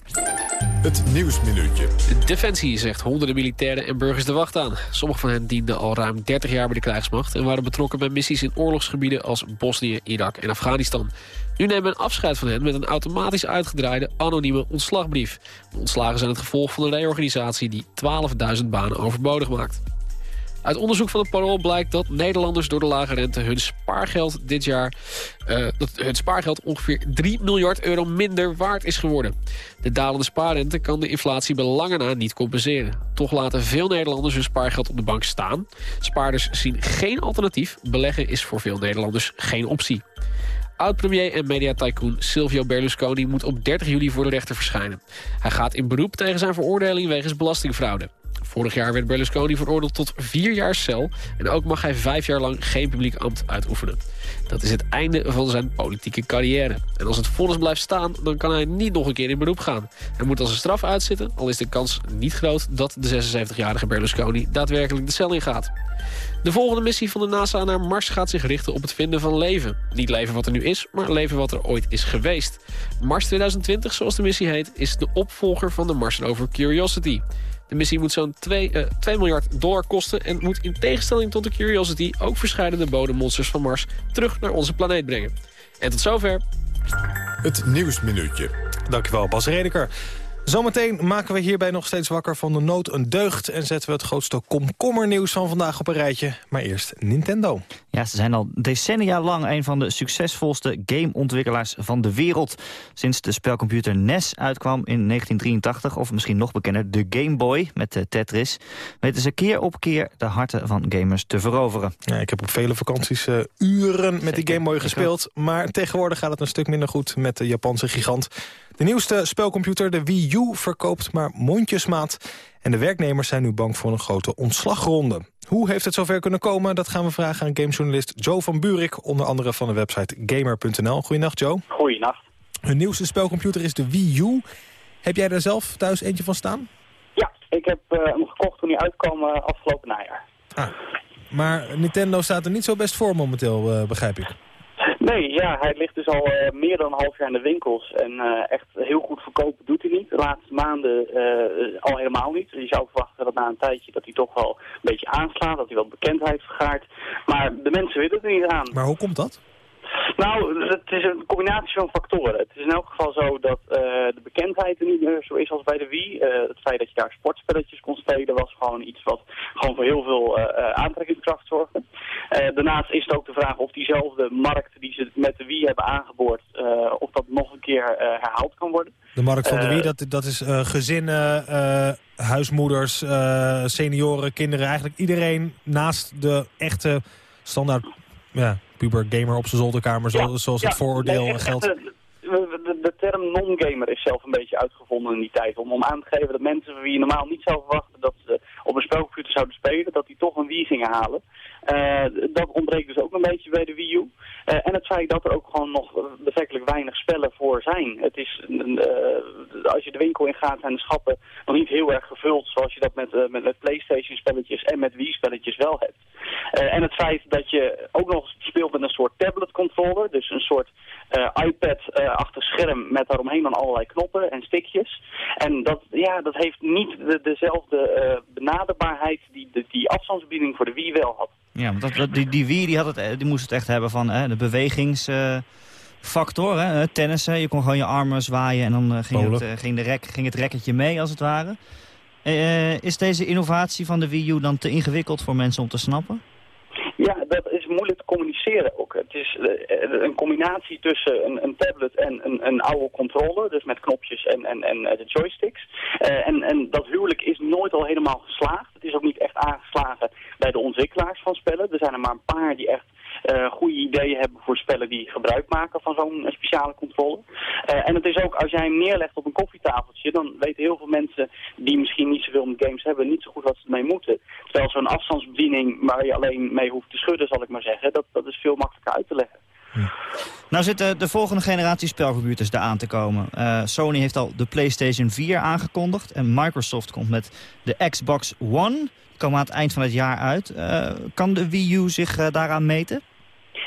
Het Nieuwsminuutje. Defensie zegt honderden militairen en burgers de wacht aan. Sommige van hen dienden al ruim 30 jaar bij de krijgsmacht... en waren betrokken bij missies in oorlogsgebieden als Bosnië, Irak en Afghanistan. Nu nemen we afscheid van hen met een automatisch uitgedraaide anonieme ontslagbrief. De ontslagen zijn het gevolg van een reorganisatie die 12.000 banen overbodig maakt. Uit onderzoek van het Parool blijkt dat Nederlanders door de lage rente hun spaargeld dit jaar... Uh, dat hun spaargeld ongeveer 3 miljard euro minder waard is geworden. De dalende spaarrente kan de inflatie bij lange na niet compenseren. Toch laten veel Nederlanders hun spaargeld op de bank staan. Spaarders zien geen alternatief. Beleggen is voor veel Nederlanders geen optie. Oud-premier en mediatycoon Silvio Berlusconi moet op 30 juli voor de rechter verschijnen. Hij gaat in beroep tegen zijn veroordeling wegens belastingfraude. Vorig jaar werd Berlusconi veroordeeld tot vier jaar cel... en ook mag hij vijf jaar lang geen publiek ambt uitoefenen. Dat is het einde van zijn politieke carrière. En als het vonnis blijft staan, dan kan hij niet nog een keer in beroep gaan. Hij moet als een straf uitzitten, al is de kans niet groot... dat de 76-jarige Berlusconi daadwerkelijk de cel ingaat. De volgende missie van de NASA naar Mars gaat zich richten op het vinden van leven. Niet leven wat er nu is, maar leven wat er ooit is geweest. Mars 2020, zoals de missie heet, is de opvolger van de Mars rover Curiosity. De missie moet zo'n 2, uh, 2 miljard dollar kosten... en moet in tegenstelling tot de Curiosity... ook verschillende bodemmonsters van Mars terug naar onze planeet brengen. En tot zover. Het Nieuwsminuutje. Dankjewel, Bas Redeker. Zometeen maken we hierbij nog steeds wakker van de nood een deugd... en zetten we het grootste komkommernieuws van vandaag op een rijtje. Maar eerst Nintendo. Ja, ze zijn al decennia lang een van de succesvolste gameontwikkelaars van de wereld. Sinds de spelcomputer NES uitkwam in 1983, of misschien nog bekender de Game Boy met de Tetris... weten ze keer op keer de harten van gamers te veroveren. Ja, ik heb op vele vakanties uh, uren met die Game Boy gespeeld... maar tegenwoordig gaat het een stuk minder goed met de Japanse gigant... De nieuwste spelcomputer, de Wii U, verkoopt maar mondjesmaat. En de werknemers zijn nu bang voor een grote ontslagronde. Hoe heeft het zover kunnen komen? Dat gaan we vragen aan gamejournalist Joe van Buurik... onder andere van de website gamer.nl. Goedenacht, Joe. Goedenacht. Hun nieuwste spelcomputer is de Wii U. Heb jij daar zelf thuis eentje van staan? Ja, ik heb uh, hem gekocht toen hij uitkwam uh, afgelopen najaar. Ah, maar Nintendo staat er niet zo best voor momenteel, uh, begrijp ik. Nee, ja, hij ligt dus al uh, meer dan een half jaar in de winkels. En uh, echt heel goed verkopen doet hij niet. De laatste maanden uh, al helemaal niet. Je zou verwachten dat na een tijdje dat hij toch wel een beetje aanslaat. Dat hij wat bekendheid vergaart. Maar de mensen willen er niet aan. Maar hoe komt dat? Nou, het is een combinatie van factoren. Het is in elk geval zo dat uh, de bekendheid er niet meer zo is als bij de Wii. Uh, het feit dat je daar sportspelletjes kon spelen was gewoon iets wat gewoon voor heel veel uh, aantrekkingskracht zorgde. daarnaast is het ook de vraag of diezelfde markt die ze met de Wii hebben aangeboord, of dat nog een keer herhaald kan worden. De markt van de Wii, dat, dat is gezinnen, huismoeders, senioren, kinderen, eigenlijk iedereen naast de echte standaard ja, puber gamer op zijn zolderkamer, zoals, het vooroordeel nee, geldt. De, de, de, term non-gamer is zelf een beetje uitgevonden in die tijd. Om, om aan te geven dat mensen wie je normaal niet zou verwachten dat ze op een spelcomputer zouden spelen, dat die toch een Wii gingen halen. Uh, dat ontbreekt dus ook een beetje bij de Wii U. Uh, en het feit dat er ook gewoon nog betrekkelijk weinig spellen voor zijn. Het is, uh, als je de winkel in gaat zijn de schappen nog niet heel erg gevuld zoals je dat met, met, Playstation spelletjes en met Wii spelletjes wel hebt. en het feit dat je ook nog speelt met een soort tablet controller, dus een soort iPad-achtig scherm met daaromheen dan allerlei knoppen en stickjes. En dat, ja, dat heeft niet de, dezelfde benaderbaarheid die die afstandsbediening voor de Wii wel had. Ja, want dat, die, die Wii die had het, die moest het echt hebben van hè, de bewegingsfactor. Hè, tennissen, je kon gewoon je armen zwaaien en dan ging, het, ging, de rek, ging het rekketje mee als het ware. is deze innovatie van de Wii U dan te ingewikkeld voor mensen om te snappen? Moeilijk te communiceren ook. Het is een combinatie tussen een, een tablet en een, een, oude controller, dus met knopjes en, en, en de joysticks. En, en dat huwelijk is nooit al helemaal geslaagd. Het is ook niet echt aangeslagen bij de ontwikkelaars van spellen. Er zijn er maar een paar die echt goede ideeën hebben voor spellen die gebruik maken van zo'n speciale controle. Uh, en het is ook, als jij hem neerlegt op een koffietafeltje, dan weten heel veel mensen die misschien niet zoveel met games hebben, niet zo goed wat ze ermee moeten. Terwijl zo'n afstandsbediening waar je alleen mee hoeft te schudden, zal ik maar zeggen, dat, dat is veel makkelijker uit te leggen. Nou zitten de volgende generatie spelcomputers daar aan te komen. Uh, Sony heeft al de PlayStation 4 aangekondigd. En Microsoft komt met de Xbox One. Die komen aan het eind van het jaar uit. Kan de Wii U zich daaraan meten?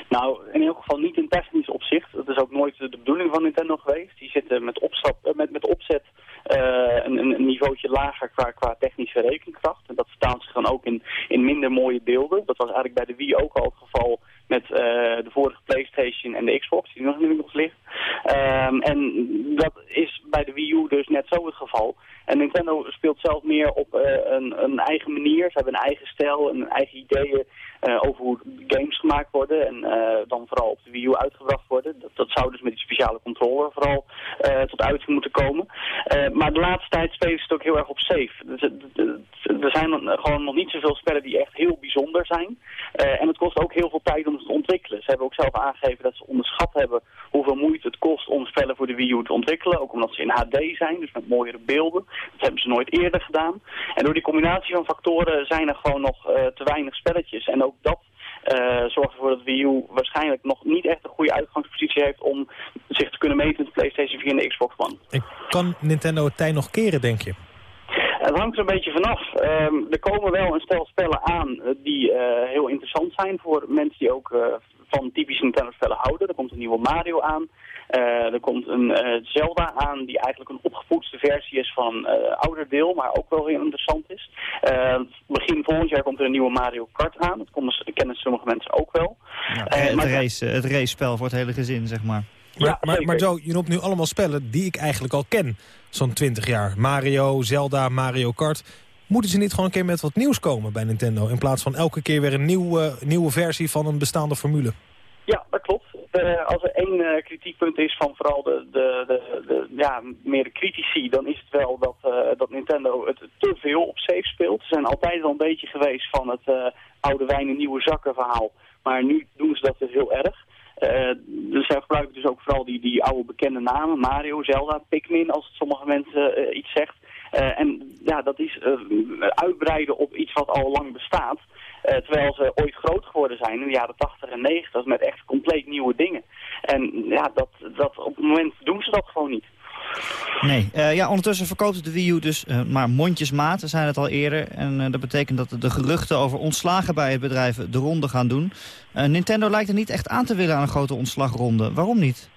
Nou, in elk geval niet in technisch opzicht. Dat is ook nooit de bedoeling van Nintendo geweest. Die zitten met, opstap, eh, met, met opzet uh, een, een niveautje lager qua, qua technische rekenkracht. En dat vertaalt zich dan ook in, in minder mooie beelden. Dat was eigenlijk bij de Wii ook al het geval met uh, de vorige Playstation en de Xbox, die nog nu nog ligt. Um, en dat is bij de Wii U dus net zo het geval. En Nintendo speelt zelf meer op uh, een, een, eigen manier. Ze hebben een eigen stijl, een eigen ideeën uh, over hoe games gemaakt worden. En dan vooral op de Wii U uitgebracht worden. Dat, dat zou dus met die speciale controller vooral tot uiting moeten komen. maar de laatste tijd spelen ze het ook heel erg op safe. Dus, er zijn gewoon nog niet zoveel spellen die echt heel bijzonder zijn. en het kost ook heel veel tijd om te ontwikkelen. Ze hebben ook zelf aangegeven dat ze onderschat hebben hoeveel moeite het kost om spellen voor de Wii U te ontwikkelen. Ook omdat ze in HD zijn, dus met mooiere beelden. Dat hebben ze nooit eerder gedaan. En door die combinatie van factoren zijn er gewoon nog uh, te weinig spelletjes. En ook dat uh, zorgt ervoor dat Wii U waarschijnlijk nog niet echt een goede uitgangspositie heeft om zich te kunnen meten met de PlayStation 4 en de Xbox One. En kan Nintendo het tij nog keren, denk je? Het hangt er een beetje vanaf. Um, er komen wel een stel spellen aan die uh, heel interessant zijn voor mensen die ook uh, van typische Nintendo-spellen houden. Er komt een nieuwe Mario aan. Uh, er komt een Zelda aan die eigenlijk een opgepoetste versie is van een ouder deel, maar ook wel heel interessant is. begin volgend jaar komt er een nieuwe Mario Kart aan. Dat kennen sommige mensen ook wel. Ja, het, race, het race-spel voor het hele gezin, zeg maar. Maar, ja, maar, maar Joe, je noemt nu allemaal spellen die ik eigenlijk al ken. Zo'n 20 jaar. Mario, Zelda, Mario Kart. Moeten ze niet gewoon een keer met wat nieuws komen bij Nintendo... in plaats van elke keer weer een nieuwe, nieuwe versie van een bestaande formule? Ja, dat klopt. Uh, als er één uh, kritiekpunt is van vooral de, de, de, de, ja, meer de critici... dan is het wel dat, uh, dat Nintendo het te veel op safe speelt. Ze zijn altijd wel een beetje geweest van het oude wijnen nieuwe zakken verhaal. Maar nu doen ze dat dus heel erg. Uh, dus zij gebruiken dus ook vooral die, die oude bekende namen. Mario, Zelda, Pikmin, als sommige mensen uh, iets zegt. Uh, en ja, dat is uitbreiden op iets wat al lang bestaat. terwijl ze ooit groot geworden zijn in de jaren 80 en 90 met echt compleet nieuwe dingen. En ja, dat, dat, op het moment doen ze dat gewoon niet. Nee. Uh, ja, ondertussen verkoopt de Wii U dus uh, maar mondjesmaat, we zijn het al eerder. En uh, dat betekent dat de geruchten over ontslagen bij het bedrijf de ronde gaan doen. Nintendo lijkt er niet echt aan te willen aan een grote ontslagronde. Waarom niet?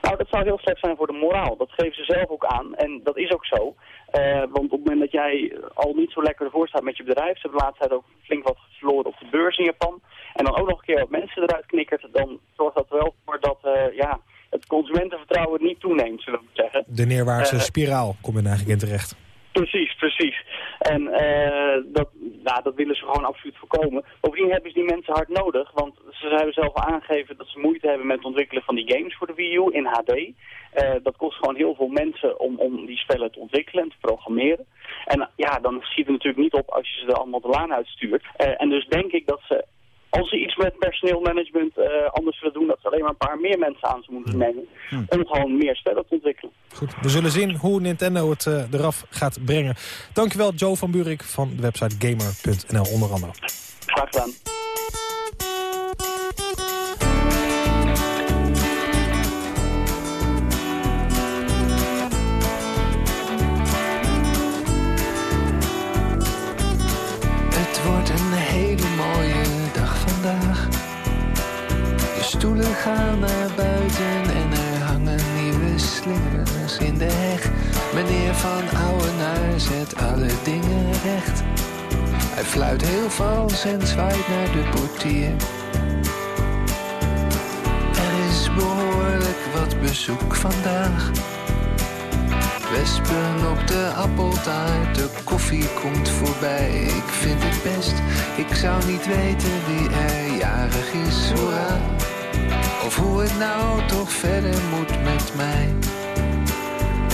Nou, dat zou heel slecht zijn voor de moraal. Dat geven ze zelf ook aan. En dat is ook zo. want op het moment dat jij al niet zo lekker ervoor staat met je bedrijf... ze hebben de laatste tijd ook flink wat verloren op de beurs in Japan... en dan ook nog een keer wat mensen eruit knikkert... dan zorgt dat wel voor dat, ja het consumentenvertrouwen niet toeneemt, zullen we zeggen. De neerwaartse uh, spiraal kom je eigenlijk in terecht. Precies, precies. En uh, dat, nou, dat willen ze gewoon absoluut voorkomen. Bovendien hebben ze die mensen hard nodig, want ze hebben zelf al aangegeven dat ze moeite hebben met het ontwikkelen van die games voor de Wii U in HD. Uh, dat kost gewoon heel veel mensen om, om die spellen te ontwikkelen en te programmeren. En ja, dan schiet het natuurlijk niet op als je ze er allemaal de laan uitstuurt. Uh, en dus denk ik dat ze als ze iets met personeelmanagement uh, anders willen doen... dat ze alleen maar een paar meer mensen aan ze moeten nemen... Hm. om gewoon meer spellen te ontwikkelen. Goed, we zullen zien hoe Nintendo het uh, eraf gaat brengen. Dankjewel Joe van Buurik van de website gamer.nl onder andere. Graag gedaan. Stoelen gaan naar buiten en er hangen nieuwe slingers in de heg. Meneer van Ouwenaar zet alle dingen recht. Hij fluit heel vals en zwaait naar de portier. Er is behoorlijk wat bezoek vandaag. Wespen op de appeltaart, de koffie komt voorbij. Ik vind het best, ik zou niet weten wie er jarig is, hoera. Of hoe het nou toch verder moet met mij.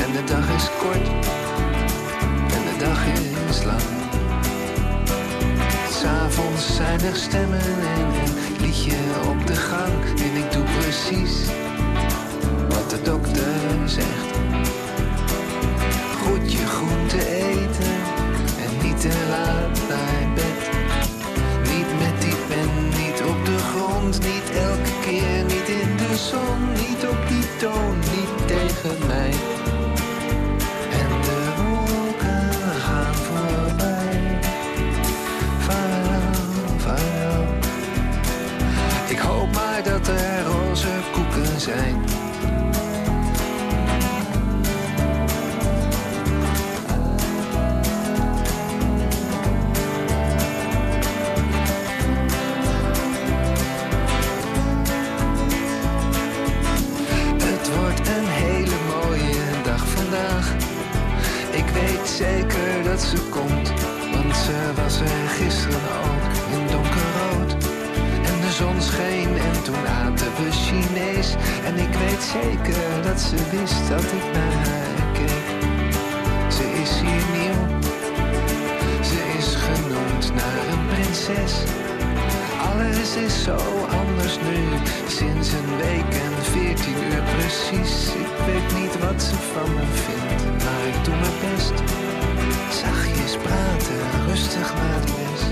En de dag is kort, en de dag is lang. S'avonds zijn er stemmen en een liedje op de gang. En ik doe precies wat de dokter zegt goed je groente eten en niet te laat naar niet elke keer, niet in de zon, niet op die toon, niet tegen mij. En de wolken gaan voorbij. Vaarwel, vaarwel. Ik hoop maar dat er roze koeken zijn. Precies. Ik weet niet wat ze van me vindt, maar ik doe mijn best. Zachtjes praten, rustig naar de les.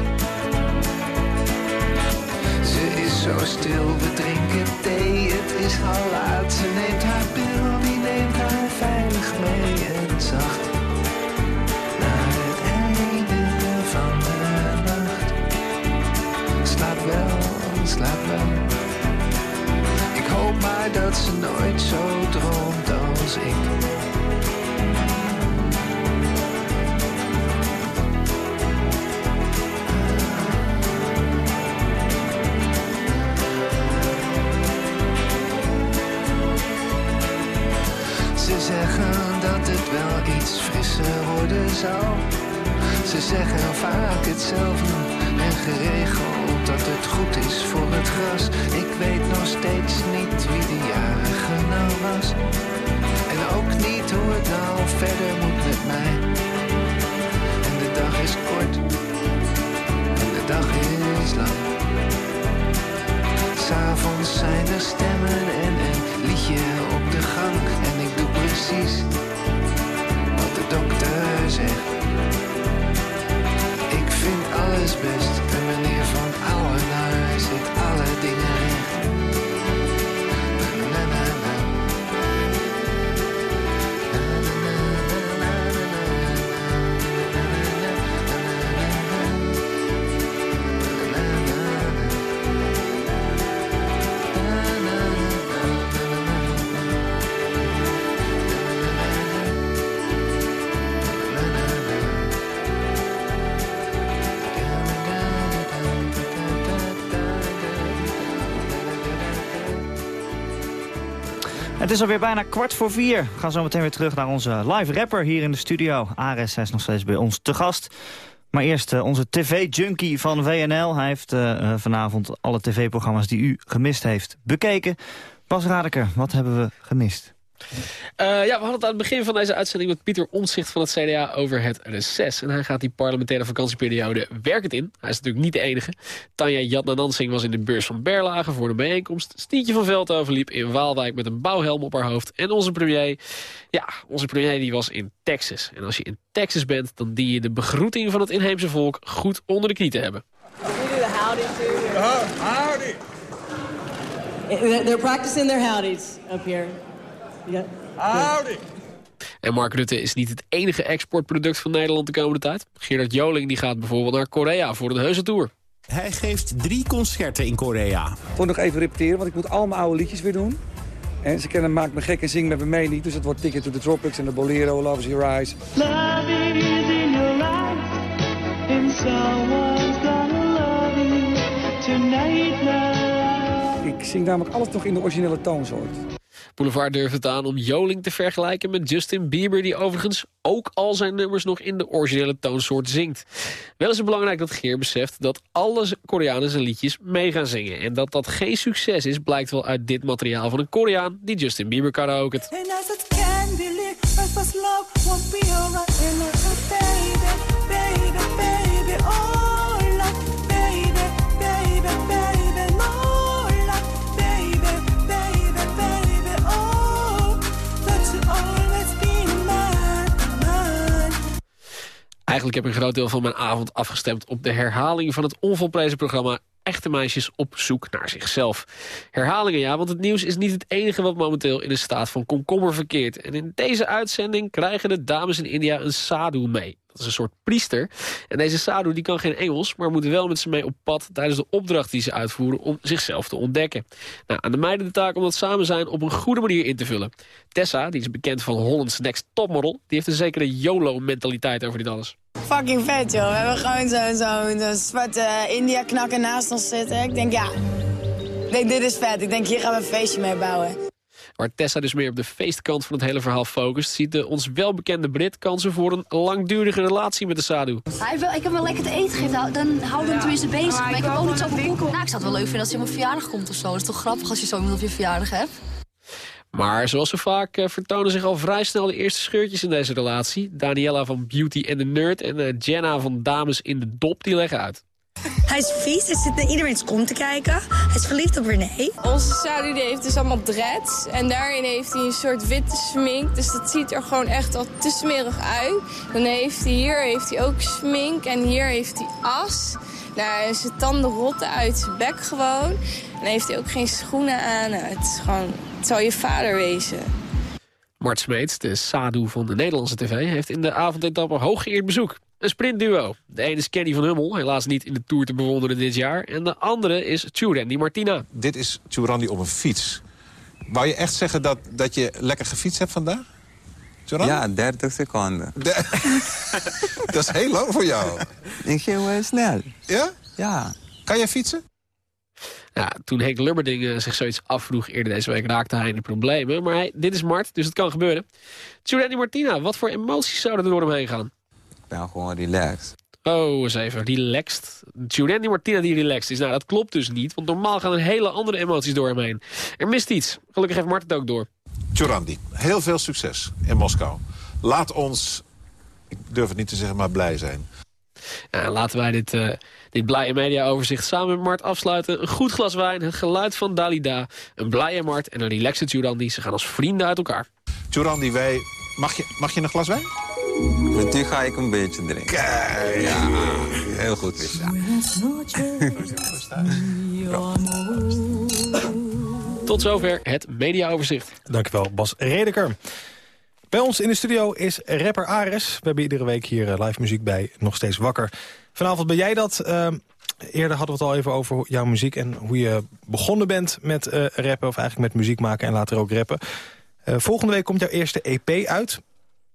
Ze is zo stil, we drinken thee, het is al laat. Ze neemt haar pil, nooit zo droomt als ik. Ze zeggen dat het wel iets frisser worden zal. Ze zeggen vaak hetzelfde en geregeld dat het goed is voor het gras. Ik weet nog steeds niet wie de jarige nou was. En ook niet hoe het nou verder moet met mij. En de dag is kort en de dag is lang. S'avonds zijn er stemmen en een liedje op de gang. En ik doe precies is alweer bijna kwart voor vier. We gaan zo meteen weer terug naar onze live rapper hier in de studio. Ares, is nog steeds bij ons te gast. Maar eerst eh, onze tv-junkie van WNL. Hij heeft eh, eh, vanavond alle tv-programma's die u gemist heeft bekeken. Bas Radeker, wat hebben we gemist? Uh, ja, we hadden het aan het begin van deze uitzending met Pieter Omtzigt van het CDA over het reces. En hij gaat die parlementaire vakantieperiode werkend in. Hij is natuurlijk niet de enige. Tanja Jatnanansing was in de beurs van Berlage voor de bijeenkomst. Stientje van Veldhoven liep in Waalwijk met een bouwhelm op haar hoofd. En onze premier, ja, onze premier die was in Texas. En als je in Texas bent, dan dien je de begroeting van het inheemse volk goed onder de knie te hebben. Howdy too. howdy. They're practicing their howdies up here. Howdy! En Mark Rutte is niet het enige exportproduct van Nederland de komende tijd. Gerard Joling die gaat bijvoorbeeld naar Korea voor een heuse tour. Hij geeft drie concerten in Korea. Ik moet nog even repeteren, want ik moet al mijn oude liedjes weer doen. En ze kennen Maak me gek en zing met me mee niet. Dus het wordt Ticket to the Tropics en de Bolero, Love is Your Eyes. Love is in your eyes. And someone's gonna love you tonight now. Ik zing namelijk alles nog in de originele toonsoort. Boulevard durft het aan om Joling te vergelijken met Justin Bieber... die overigens ook al zijn nummers nog in de originele toonsoort zingt. Wel is het belangrijk dat Geer beseft dat alle Koreanen zijn liedjes mee gaan zingen. En dat dat geen succes is, blijkt wel uit dit materiaal van een Koreaan... die Justin Bieber karaoke het. And as it Eigenlijk heb ik een groot deel van mijn avond afgestemd op de herhaling van het onvolprezen programma Echte meisjes op zoek naar zichzelf. Herhalingen ja, want het nieuws is niet het enige wat momenteel in de staat van komkommer verkeert. En in deze uitzending krijgen de dames in India een sadhu mee. Dat is een soort priester. En deze sadhu die kan geen Engels, maar moet wel met ze mee op pad tijdens de opdracht die ze uitvoeren om zichzelf te ontdekken. Nou, aan de meiden de taak om dat samen zijn op een goede manier in te vullen. Tessa, die is bekend van Holland's Next Topmodel, die heeft een zekere YOLO-mentaliteit over dit alles. Fucking vet, joh. We hebben gewoon zo'n zo, zo zwarte India-knakker naast ons zitten. Ik denk, ja, ik denk, dit is vet. Ik denk, hier gaan we een feestje mee bouwen. Waar Tessa dus meer op de feestkant van het hele verhaal focust... ziet de ons welbekende Brit kansen voor een langdurige relatie met de Sadu. Hij wil, ik heb hem wel lekker te eten gegeven, dan houden we hem tenminste bezig. Maar ik heb ook niet zoveel boeken. Nou, ik zou het wel leuk vinden als hij op mijn verjaardag komt of zo. Dat is toch grappig als je zo iemand op je verjaardag hebt? Maar zoals zo vaak eh, vertonen zich al vrij snel de eerste scheurtjes in deze relatie. Daniela van Beauty and the Nerd en eh, Jenna van Dames in de Dop die leggen uit. Hij is vies, hij zit naar iedereen's kont te kijken. Hij is verliefd op René. Onze Saudi die heeft dus allemaal dreads. En daarin heeft hij een soort witte smink. Dus dat ziet er gewoon echt al te smerig uit. Dan heeft hij hier heeft hij ook smink. En hier heeft hij as. Nou, zijn tanden rotten uit zijn bek gewoon. En dan heeft hij ook geen schoenen aan. Nou, het is gewoon... Het zal je vader wezen. Mart Smeets, de Sadu van de Nederlandse tv... heeft in de avondetappe hooggeëerd bezoek. Een sprintduo. De ene is Kenny van Hummel, helaas niet in de Tour te bewonderen dit jaar. En de andere is Tjurandi Martina. Dit is Tjurandi op een fiets. Wou je echt zeggen dat, dat je lekker gefietst hebt vandaag? Tjurandi? Ja, 30 seconden. *laughs* Dat is heel lang voor jou. Ik ging wel snel. Ja? Ja. Kan jij fietsen? Ja, toen Henk Lubberding eh, zich zoiets afvroeg eerder deze week... raakte hij in de problemen. Maar hij, dit is Mart, dus het kan gebeuren. Tjurandi Martina, wat voor emoties zouden er door hem heen gaan? Ik ben gewoon relaxed. Oh, eens even. Relaxed. Giuliani Martina die relaxed is. Nou, dat klopt dus niet. Want normaal gaan er hele andere emoties door hem heen. Er mist iets. Gelukkig heeft Mart het ook door. Tjurandi, heel veel succes in Moskou. Laat ons, ik durf het niet te zeggen, maar blij zijn. Ja, laten wij dit, uh, dit blije mediaoverzicht samen met Mart afsluiten. Een goed glas wijn, het geluid van Dalida, een blije Mart en een relaxed Giuliani. Ze gaan als vrienden uit elkaar. Tjurandi, wij... Mag je, mag je een glas wijn? Met u ga ik een beetje drinken. Kijk, ja, heel goed. Ja. *laughs* Tot zover het mediaoverzicht. Dankjewel, Bas Redeker. Bij ons in de studio is rapper Ares. We hebben iedere week hier eh, live muziek bij Nog Steeds Wakker. Vanavond ben jij dat. Uh, eerder hadden we het al even over jouw muziek... en hoe je begonnen bent met uh, rappen... of eigenlijk met muziek maken en later ook rappen. Uh, volgende week komt jouw eerste EP uit.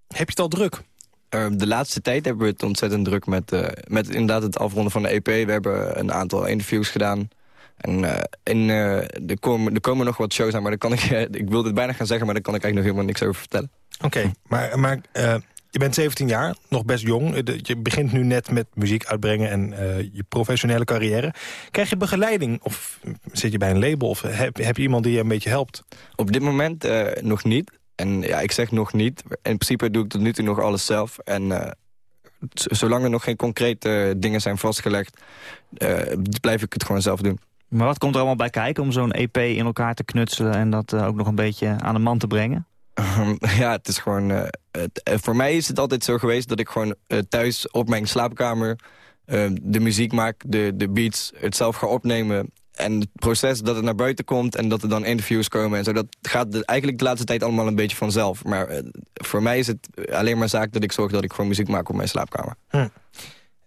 Heb je het al druk? Ehm, de laatste tijd hebben we het ontzettend druk met, uh, met inderdaad het afronden van de EP. We hebben een aantal interviews gedaan. En uh, in, uh, er, komen, er komen nog wat shows aan, maar daar kan ik, *laughs* ik wil dit bijna gaan zeggen... maar daar kan ik eigenlijk nog helemaal niks over vertellen. Oké, okay, maar, maar je bent 17 jaar, nog best jong. Je begint nu net met muziek uitbrengen en je professionele carrière. Krijg je begeleiding of zit je bij een label of heb, heb je iemand die je een beetje helpt? Op dit moment nog niet. En ja, ik zeg nog niet. In principe doe ik tot nu toe nog alles zelf. En uh, zolang er nog geen concrete dingen zijn vastgelegd... Uh, blijf ik het gewoon zelf doen. Maar wat komt er allemaal bij kijken om zo'n EP in elkaar te knutselen... en dat ook nog een beetje aan de man te brengen? *laughs* ja, het is gewoon... Het, voor mij is het altijd zo geweest dat ik gewoon thuis op mijn slaapkamer... de muziek maak, de, de beats, het zelf ga opnemen en het proces dat het naar buiten komt en dat er dan interviews komen en zo, dat gaat eigenlijk de laatste tijd allemaal een beetje vanzelf. Maar voor mij is het alleen maar zaak dat ik zorg dat ik gewoon muziek maak op mijn slaapkamer. Hm.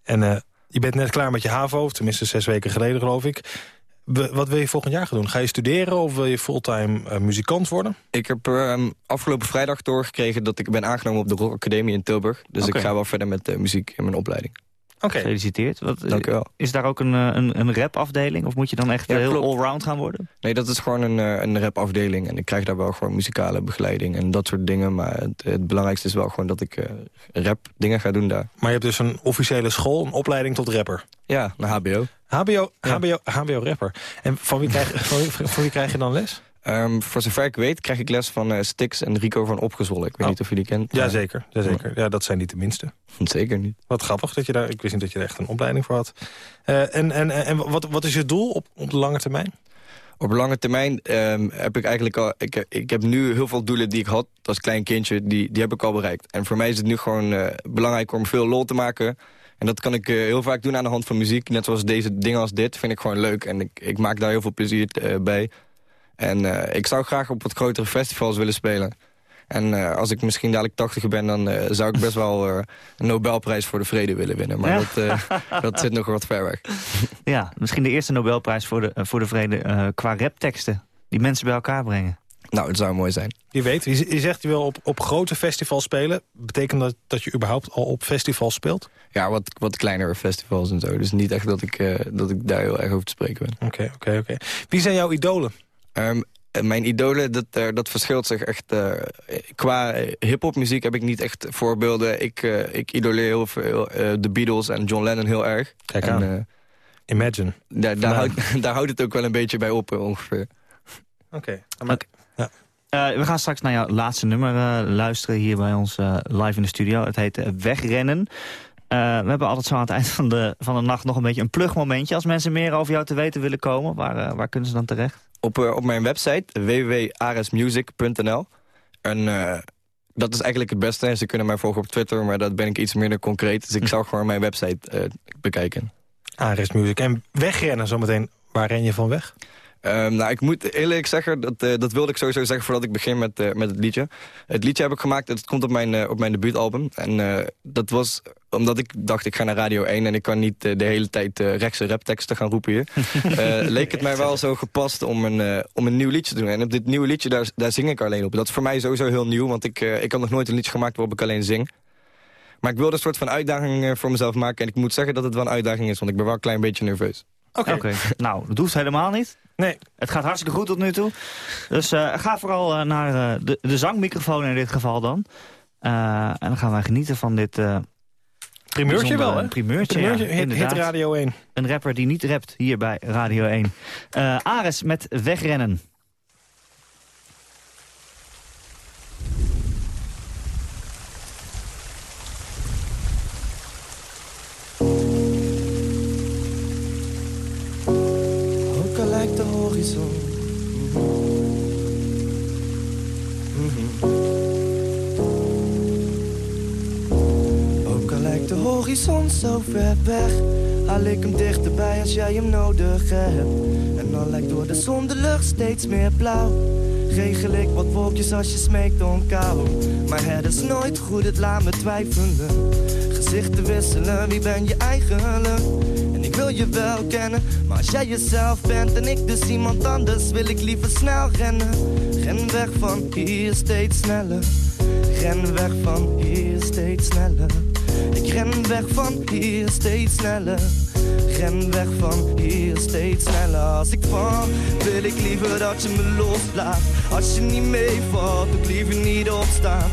En je bent net klaar met je HAVO, tenminste zes weken geleden geloof ik. Wat wil je volgend jaar gaan doen? Ga je studeren of wil je fulltime uh, muzikant worden? Ik heb afgelopen vrijdag doorgekregen dat ik ben aangenomen op de Rock Academie in Tilburg. Dus okay. ik ga wel verder met muziek in mijn opleiding. Okay. Gefeliciteerd. Wat, Dank u wel. Is daar ook een, een, een rap-afdeling? Of moet je dan echt ja, heel allround gaan worden? Nee, dat is gewoon een, een rap-afdeling. En ik krijg daar wel gewoon muzikale begeleiding en dat soort dingen. Maar het, het belangrijkste is wel gewoon dat ik uh, rap-dingen ga doen daar. Maar je hebt dus een officiële school, een opleiding tot rapper? Ja, een hbo. HBO, ja. HBO, HBO-rapper. En van wie, krijg, *laughs* van, wie, van wie krijg je dan les? Um, voor zover ik weet krijg ik les van uh, Stix en Rico van Opgezwollen. Ik weet oh. niet of je die kent. Ja, zeker. Ja, zeker. Ja, dat zijn niet de minste. *laughs* Zeker niet. Wat grappig dat je daar... Ik wist niet dat je er echt een opleiding voor had. Uh, en en, en wat, wat is je doel op, op de lange termijn? Op lange termijn um, heb ik eigenlijk al... Ik, ik heb nu heel veel doelen die ik had als klein kindje. Die, die heb ik al bereikt. En voor mij is het nu gewoon uh, belangrijk om veel lol te maken... En dat kan ik uh, heel vaak doen aan de hand van muziek. Net zoals deze dingen als dit vind ik gewoon leuk. En ik, ik maak daar heel veel plezier uh, bij. En uh, ik zou graag op wat grotere festivals willen spelen. En uh, als ik misschien dadelijk 80 ben, dan uh, zou ik best wel een Nobelprijs voor de vrede willen winnen. Maar ja. dat, dat zit nog wat ver weg. *laughs* Ja, misschien de eerste Nobelprijs voor de, voor de vrede qua rapteksten. Die mensen bij elkaar brengen. Nou, het zou mooi zijn. Je weet, je zegt je wil op, op grote festivals spelen. Betekent dat dat je überhaupt al op festivals speelt? Ja, wat, wat kleinere festivals en zo. Dus niet echt dat ik, uh, dat ik daar heel erg over te spreken ben. Oké, okay, oké, okay, oké. Wie zijn jouw idolen? Um, eh, mijn idolen, dat, eh, dat verschilt zich echt. eh, qua hip-hop muziek heb ik niet echt voorbeelden. Ik, eh, ik idoleer heel veel eh, de Beatles en John Lennon heel erg. Kijk En, aan. eh, Imagine. daar, daar, houdt, *laughs* daar houdt het ook wel een beetje bij op, ongeveer. Oké. Eh, we gaan straks naar jouw laatste nummer luisteren hier bij ons live in de studio. Het heet Wegrennen. Eh, we hebben altijd zo aan het eind van de, van de nacht nog een beetje een plugmomentje. Als mensen meer over jou te weten willen komen, waar, waar kunnen ze dan terecht? Op, eh, op mijn website www.aresmusic.nl. En eh, dat is eigenlijk het beste. En ze kunnen mij volgen op Twitter, maar dat ben ik iets minder concreet. Dus ik zou gewoon mijn website eh, bekijken. Ares Music. En wegrennen zometeen. Waar ren je van weg? Ehm, nou, ik moet eerlijk zeggen, dat, dat wilde ik sowieso zeggen voordat ik begin met, met het liedje. Het liedje heb ik gemaakt, het komt op mijn, op mijn debuutalbum. En dat was omdat ik dacht, ik ga naar Radio 1 en ik kan niet eh, de hele tijd eh, rechtse rapteksten gaan roepen hier. *laughs* Eh, leek het mij wel zo gepast om een, eh, om een nieuw liedje te doen. En op dit nieuwe liedje, daar, daar zing ik alleen op. Dat is voor mij sowieso heel nieuw, want ik, eh, ik had nog nooit een liedje gemaakt waarop ik alleen zing. Maar ik wilde een soort van uitdaging eh, voor mezelf maken. En ik moet zeggen dat het wel een uitdaging is, want ik ben wel een klein beetje nerveus. Oké. *laughs* Nou, dat hoeft helemaal niet. Nee. Het gaat hartstikke goed tot nu toe. Dus eh, ga vooral naar eh, de, de zangmicrofoon in dit geval dan. Eh, en dan gaan wij genieten van dit... Primeurtje wel, hè? Primeurtje, Primeurtje, ja, hit- inderdaad. hit Radio 1. Een rapper die niet rapt hier bij Radio 1. Eh, Ares met Wegrennen. Horizon zo ver weg, haal ik hem dichterbij als jij hem nodig hebt. En al lijkt door de zon de lucht steeds meer blauw, regel ik wat wolkjes als je smeekt om kou. Maar het is nooit goed, het laat me twijfelen. Gezichten wisselen, wie ben je eigenlijk? En ik wil je wel kennen, maar als jij jezelf bent en ik dus iemand anders, wil ik liever snel rennen. Ren weg van hier steeds sneller. Ren weg van hier steeds sneller. Ik ren weg van hier steeds sneller. Ren weg van hier steeds sneller. Als ik val, wil ik liever dat je me loslaat. Als je niet meevalt, ook liever niet opstaan.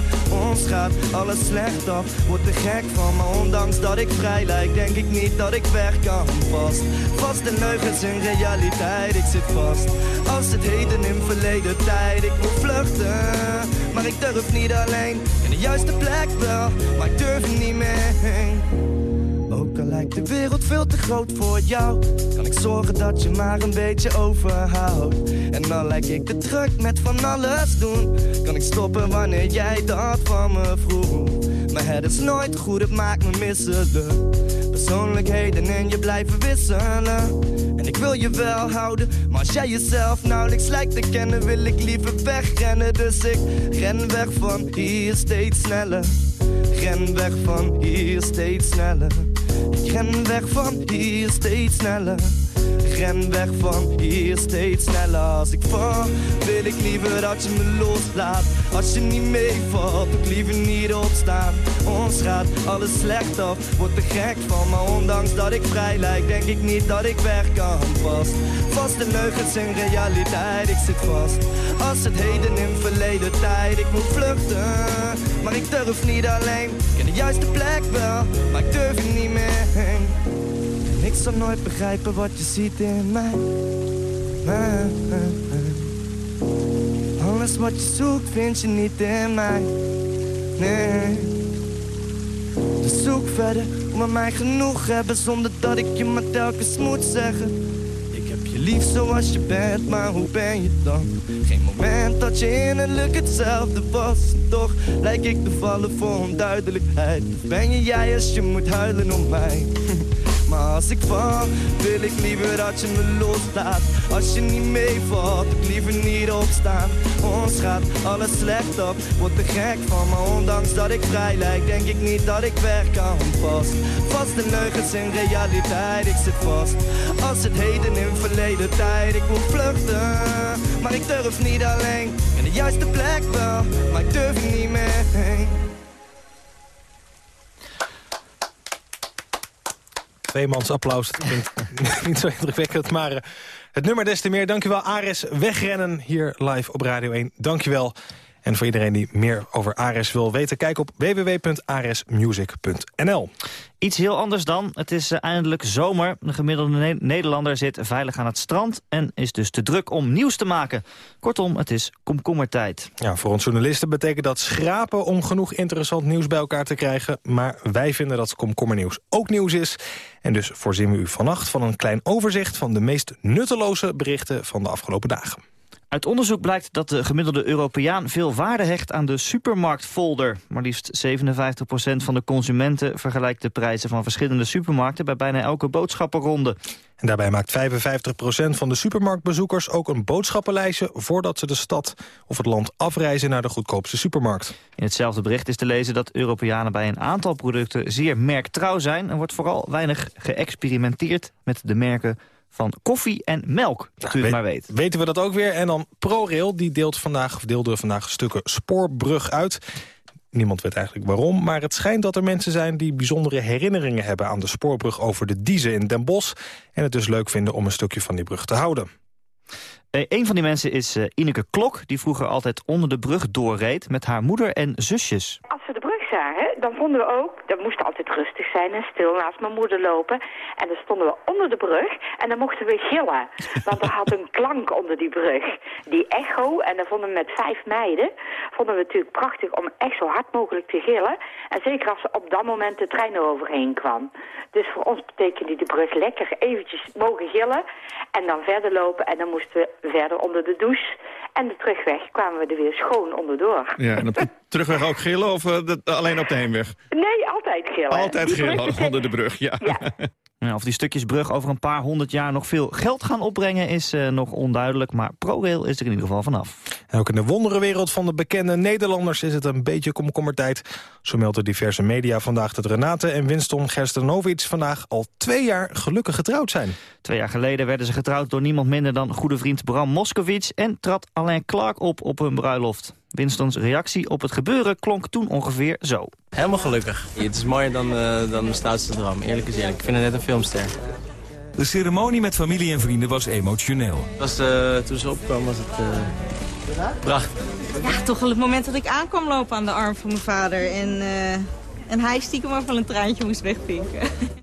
Ons gaat alles slecht af, word er gek van. Maar ondanks dat ik vrij lijk, denk ik niet dat ik weg kan. Vast, vast in leugens in realiteit, ik zit vast. Als het heden in verleden tijd, ik moet vluchten. Maar ik durf niet alleen, in de juiste plek wel. Maar ik durf niet meer lijkt de wereld veel te groot voor jou, kan ik zorgen dat je maar een beetje overhoudt. En dan lijk ik te druk met van alles doen, kan ik stoppen wanneer jij dat van me vroeg. Maar het is nooit goed, het maakt me misselijk. Persoonlijkheden en je blijven wisselen. En ik wil je wel houden, maar als jij jezelf nauwelijks lijkt te kennen, wil ik liever wegrennen. Dus ik ren weg van hier steeds sneller. Ren weg van hier steeds sneller. Ik ren weg van hier steeds sneller. Ren weg van hier steeds sneller. Als ik val, wil ik liever dat je me loslaat. Als je niet meevalt, ook liever niet opstaan. Ons gaat alles slecht af, word er gek van. Maar ondanks dat ik vrij lijk, denk ik niet dat ik weg kan. Vast, vast de leugens in realiteit, ik zit vast. Als het heden in verleden tijd, ik moet vluchten. Maar ik durf niet alleen, ik ken de juiste plek wel. Maar ik durf er niet meer heen. Ik zal nooit begrijpen wat je ziet in mij. Ah, ah, ah. Alles wat je zoekt vind je niet in mij. Nee. Dus zoek verder, maar mij genoeg hebben zonder dat ik je maar telkens moet zeggen. Ik heb je lief zoals je bent, maar hoe ben je dan? Geen moment dat je innerlijk hetzelfde was. Toch lijk ik te vallen voor onduidelijkheid. Ben je jij als je moet huilen om mij? Maar als ik val, wil ik liever dat je me loslaat. Als je niet meevalt, ik liever niet opstaan. Ons gaat alles slecht op, word er gek van. Maar ondanks dat ik vrij lijk, denk ik niet dat ik weg kan. Vast, vast de leugens in realiteit, ik zit vast. Als het heden in verleden tijd, ik moet vluchten. Maar ik durf niet alleen, in de juiste plek wel. Maar ik durf niet meer heen. Tweemans applaus. Dat klinkt *laughs* niet zo indrukwekkend, maar eh, het nummer des te meer. Dankjewel Ares, wegrennen hier live op Radio 1. Dankjewel. En voor iedereen die meer over Ares wil weten... kijk op www.aresmusic.nl. Iets heel anders dan. Het is eh, eindelijk zomer. De gemiddelde Ne- Nederlander zit veilig aan het strand... en is dus te druk om nieuws te maken. Kortom, het is komkommertijd. Ja, voor ons journalisten betekent dat schrapen om genoeg interessant nieuws bij elkaar te krijgen. Maar wij vinden dat komkommernieuws ook nieuws is. En dus voorzien we u vannacht van een klein overzicht van de meest nutteloze berichten van de afgelopen dagen. Uit onderzoek blijkt dat de gemiddelde Europeaan veel waarde hecht aan de supermarktfolder. Maar liefst 57% van de consumenten vergelijkt de prijzen van verschillende supermarkten bij bijna elke boodschappenronde. En daarbij maakt 55% van de supermarktbezoekers ook een boodschappenlijstje... voordat ze de stad of het land afreizen naar de goedkoopste supermarkt. In hetzelfde bericht is te lezen dat Europeanen bij een aantal producten zeer merktrouw zijn. Er wordt vooral weinig geëxperimenteerd met de merken van koffie en melk, dat u het weet- maar weet. Weten we dat ook weer. En dan ProRail, die deelt vandaag, of deelde vandaag stukken spoorbrug uit. Niemand weet eigenlijk waarom, maar het schijnt dat er mensen zijn... die bijzondere herinneringen hebben aan de spoorbrug over de Diezen in Den Bosch... en het dus leuk vinden om een stukje van die brug te houden. Eh, een van die mensen is eh, Ineke Klok, die vroeger altijd onder de brug doorreed met haar moeder en zusjes. Zagen, dan vonden we ook, dat moest altijd rustig zijn en stil naast mijn moeder lopen. En dan stonden we onder de brug en dan mochten we gillen. *laughs* Want er had een klank onder die brug. Die echo, en dat vonden we met vijf meiden, vonden we natuurlijk prachtig om echt zo hard mogelijk te gillen. En zeker als op dat moment de trein er overheen kwam. Dus voor ons betekende die brug lekker eventjes mogen gillen en dan verder lopen. En dan moesten we verder onder de douche. En de terugweg kwamen we er weer schoon onderdoor. Ja, en op *laughs* terugweg ook gillen of eh, dat- alleen op de heenweg? Nee, altijd gillen. Altijd brug gillen onder de brug, ja. *laughs* Ja, of die stukjes brug over een paar honderd jaar nog veel geld gaan opbrengen is eh, nog onduidelijk. Maar ProRail is er in ieder geval vanaf. En ook in de wonderenwereld van de bekende Nederlanders is het een beetje komkommertijd. Zo melden diverse media vandaag dat Renate en Winston Gerstenovic vandaag al twee jaar gelukkig getrouwd zijn. Twee jaar geleden werden ze getrouwd door niemand minder dan goede vriend Bram Moskowitz... en trad Alain Clark op op hun bruiloft. Winstons reactie op het gebeuren klonk toen ongeveer zo. Helemaal gelukkig. Het is mooier dan, eh, dan mijn stoutste droom. Eerlijk is eerlijk. Ik vind het net een filmster. De ceremonie met familie en vrienden was emotioneel. Was, eh, toen ze opkwam was het eh, prachtig. Ja, toch wel het moment dat ik aankwam lopen aan de arm van mijn vader. En, eh, en hij stiekem ook wel een traantje moest wegpinken.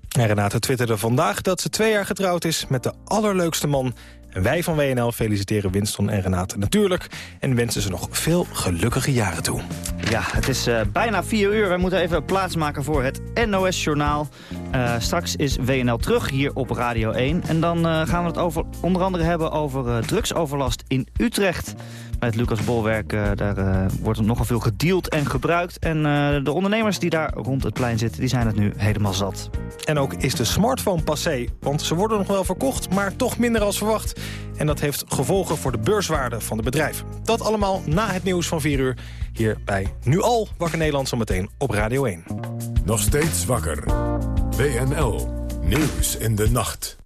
En Renate twitterde vandaag dat ze twee jaar getrouwd is met de allerleukste man. En wij van WNL feliciteren Winston en Renate natuurlijk... en wensen ze nog veel gelukkige jaren toe. Ja, het is eh, bijna vier uur. We moeten even plaatsmaken voor het NOS-journaal. Eh, straks is WNL terug hier op Radio 1. En dan eh, gaan we het over, onder andere hebben over drugsoverlast in Utrecht. Bij het Lucas Bolwerk eh, daar, eh, wordt er nogal veel gedeeld en gebruikt. En eh, de ondernemers die daar rond het plein zitten, die zijn het nu helemaal zat. En ook is de smartphone passé, want ze worden nog wel verkocht... maar toch minder als verwacht. En dat heeft gevolgen voor de beurswaarde van het bedrijf. Dat allemaal na het nieuws van 4 uur. Hier bij Nu Al, Wakker Nederland zometeen op Radio 1. Nog steeds wakker. WNL. Nieuws in de nacht.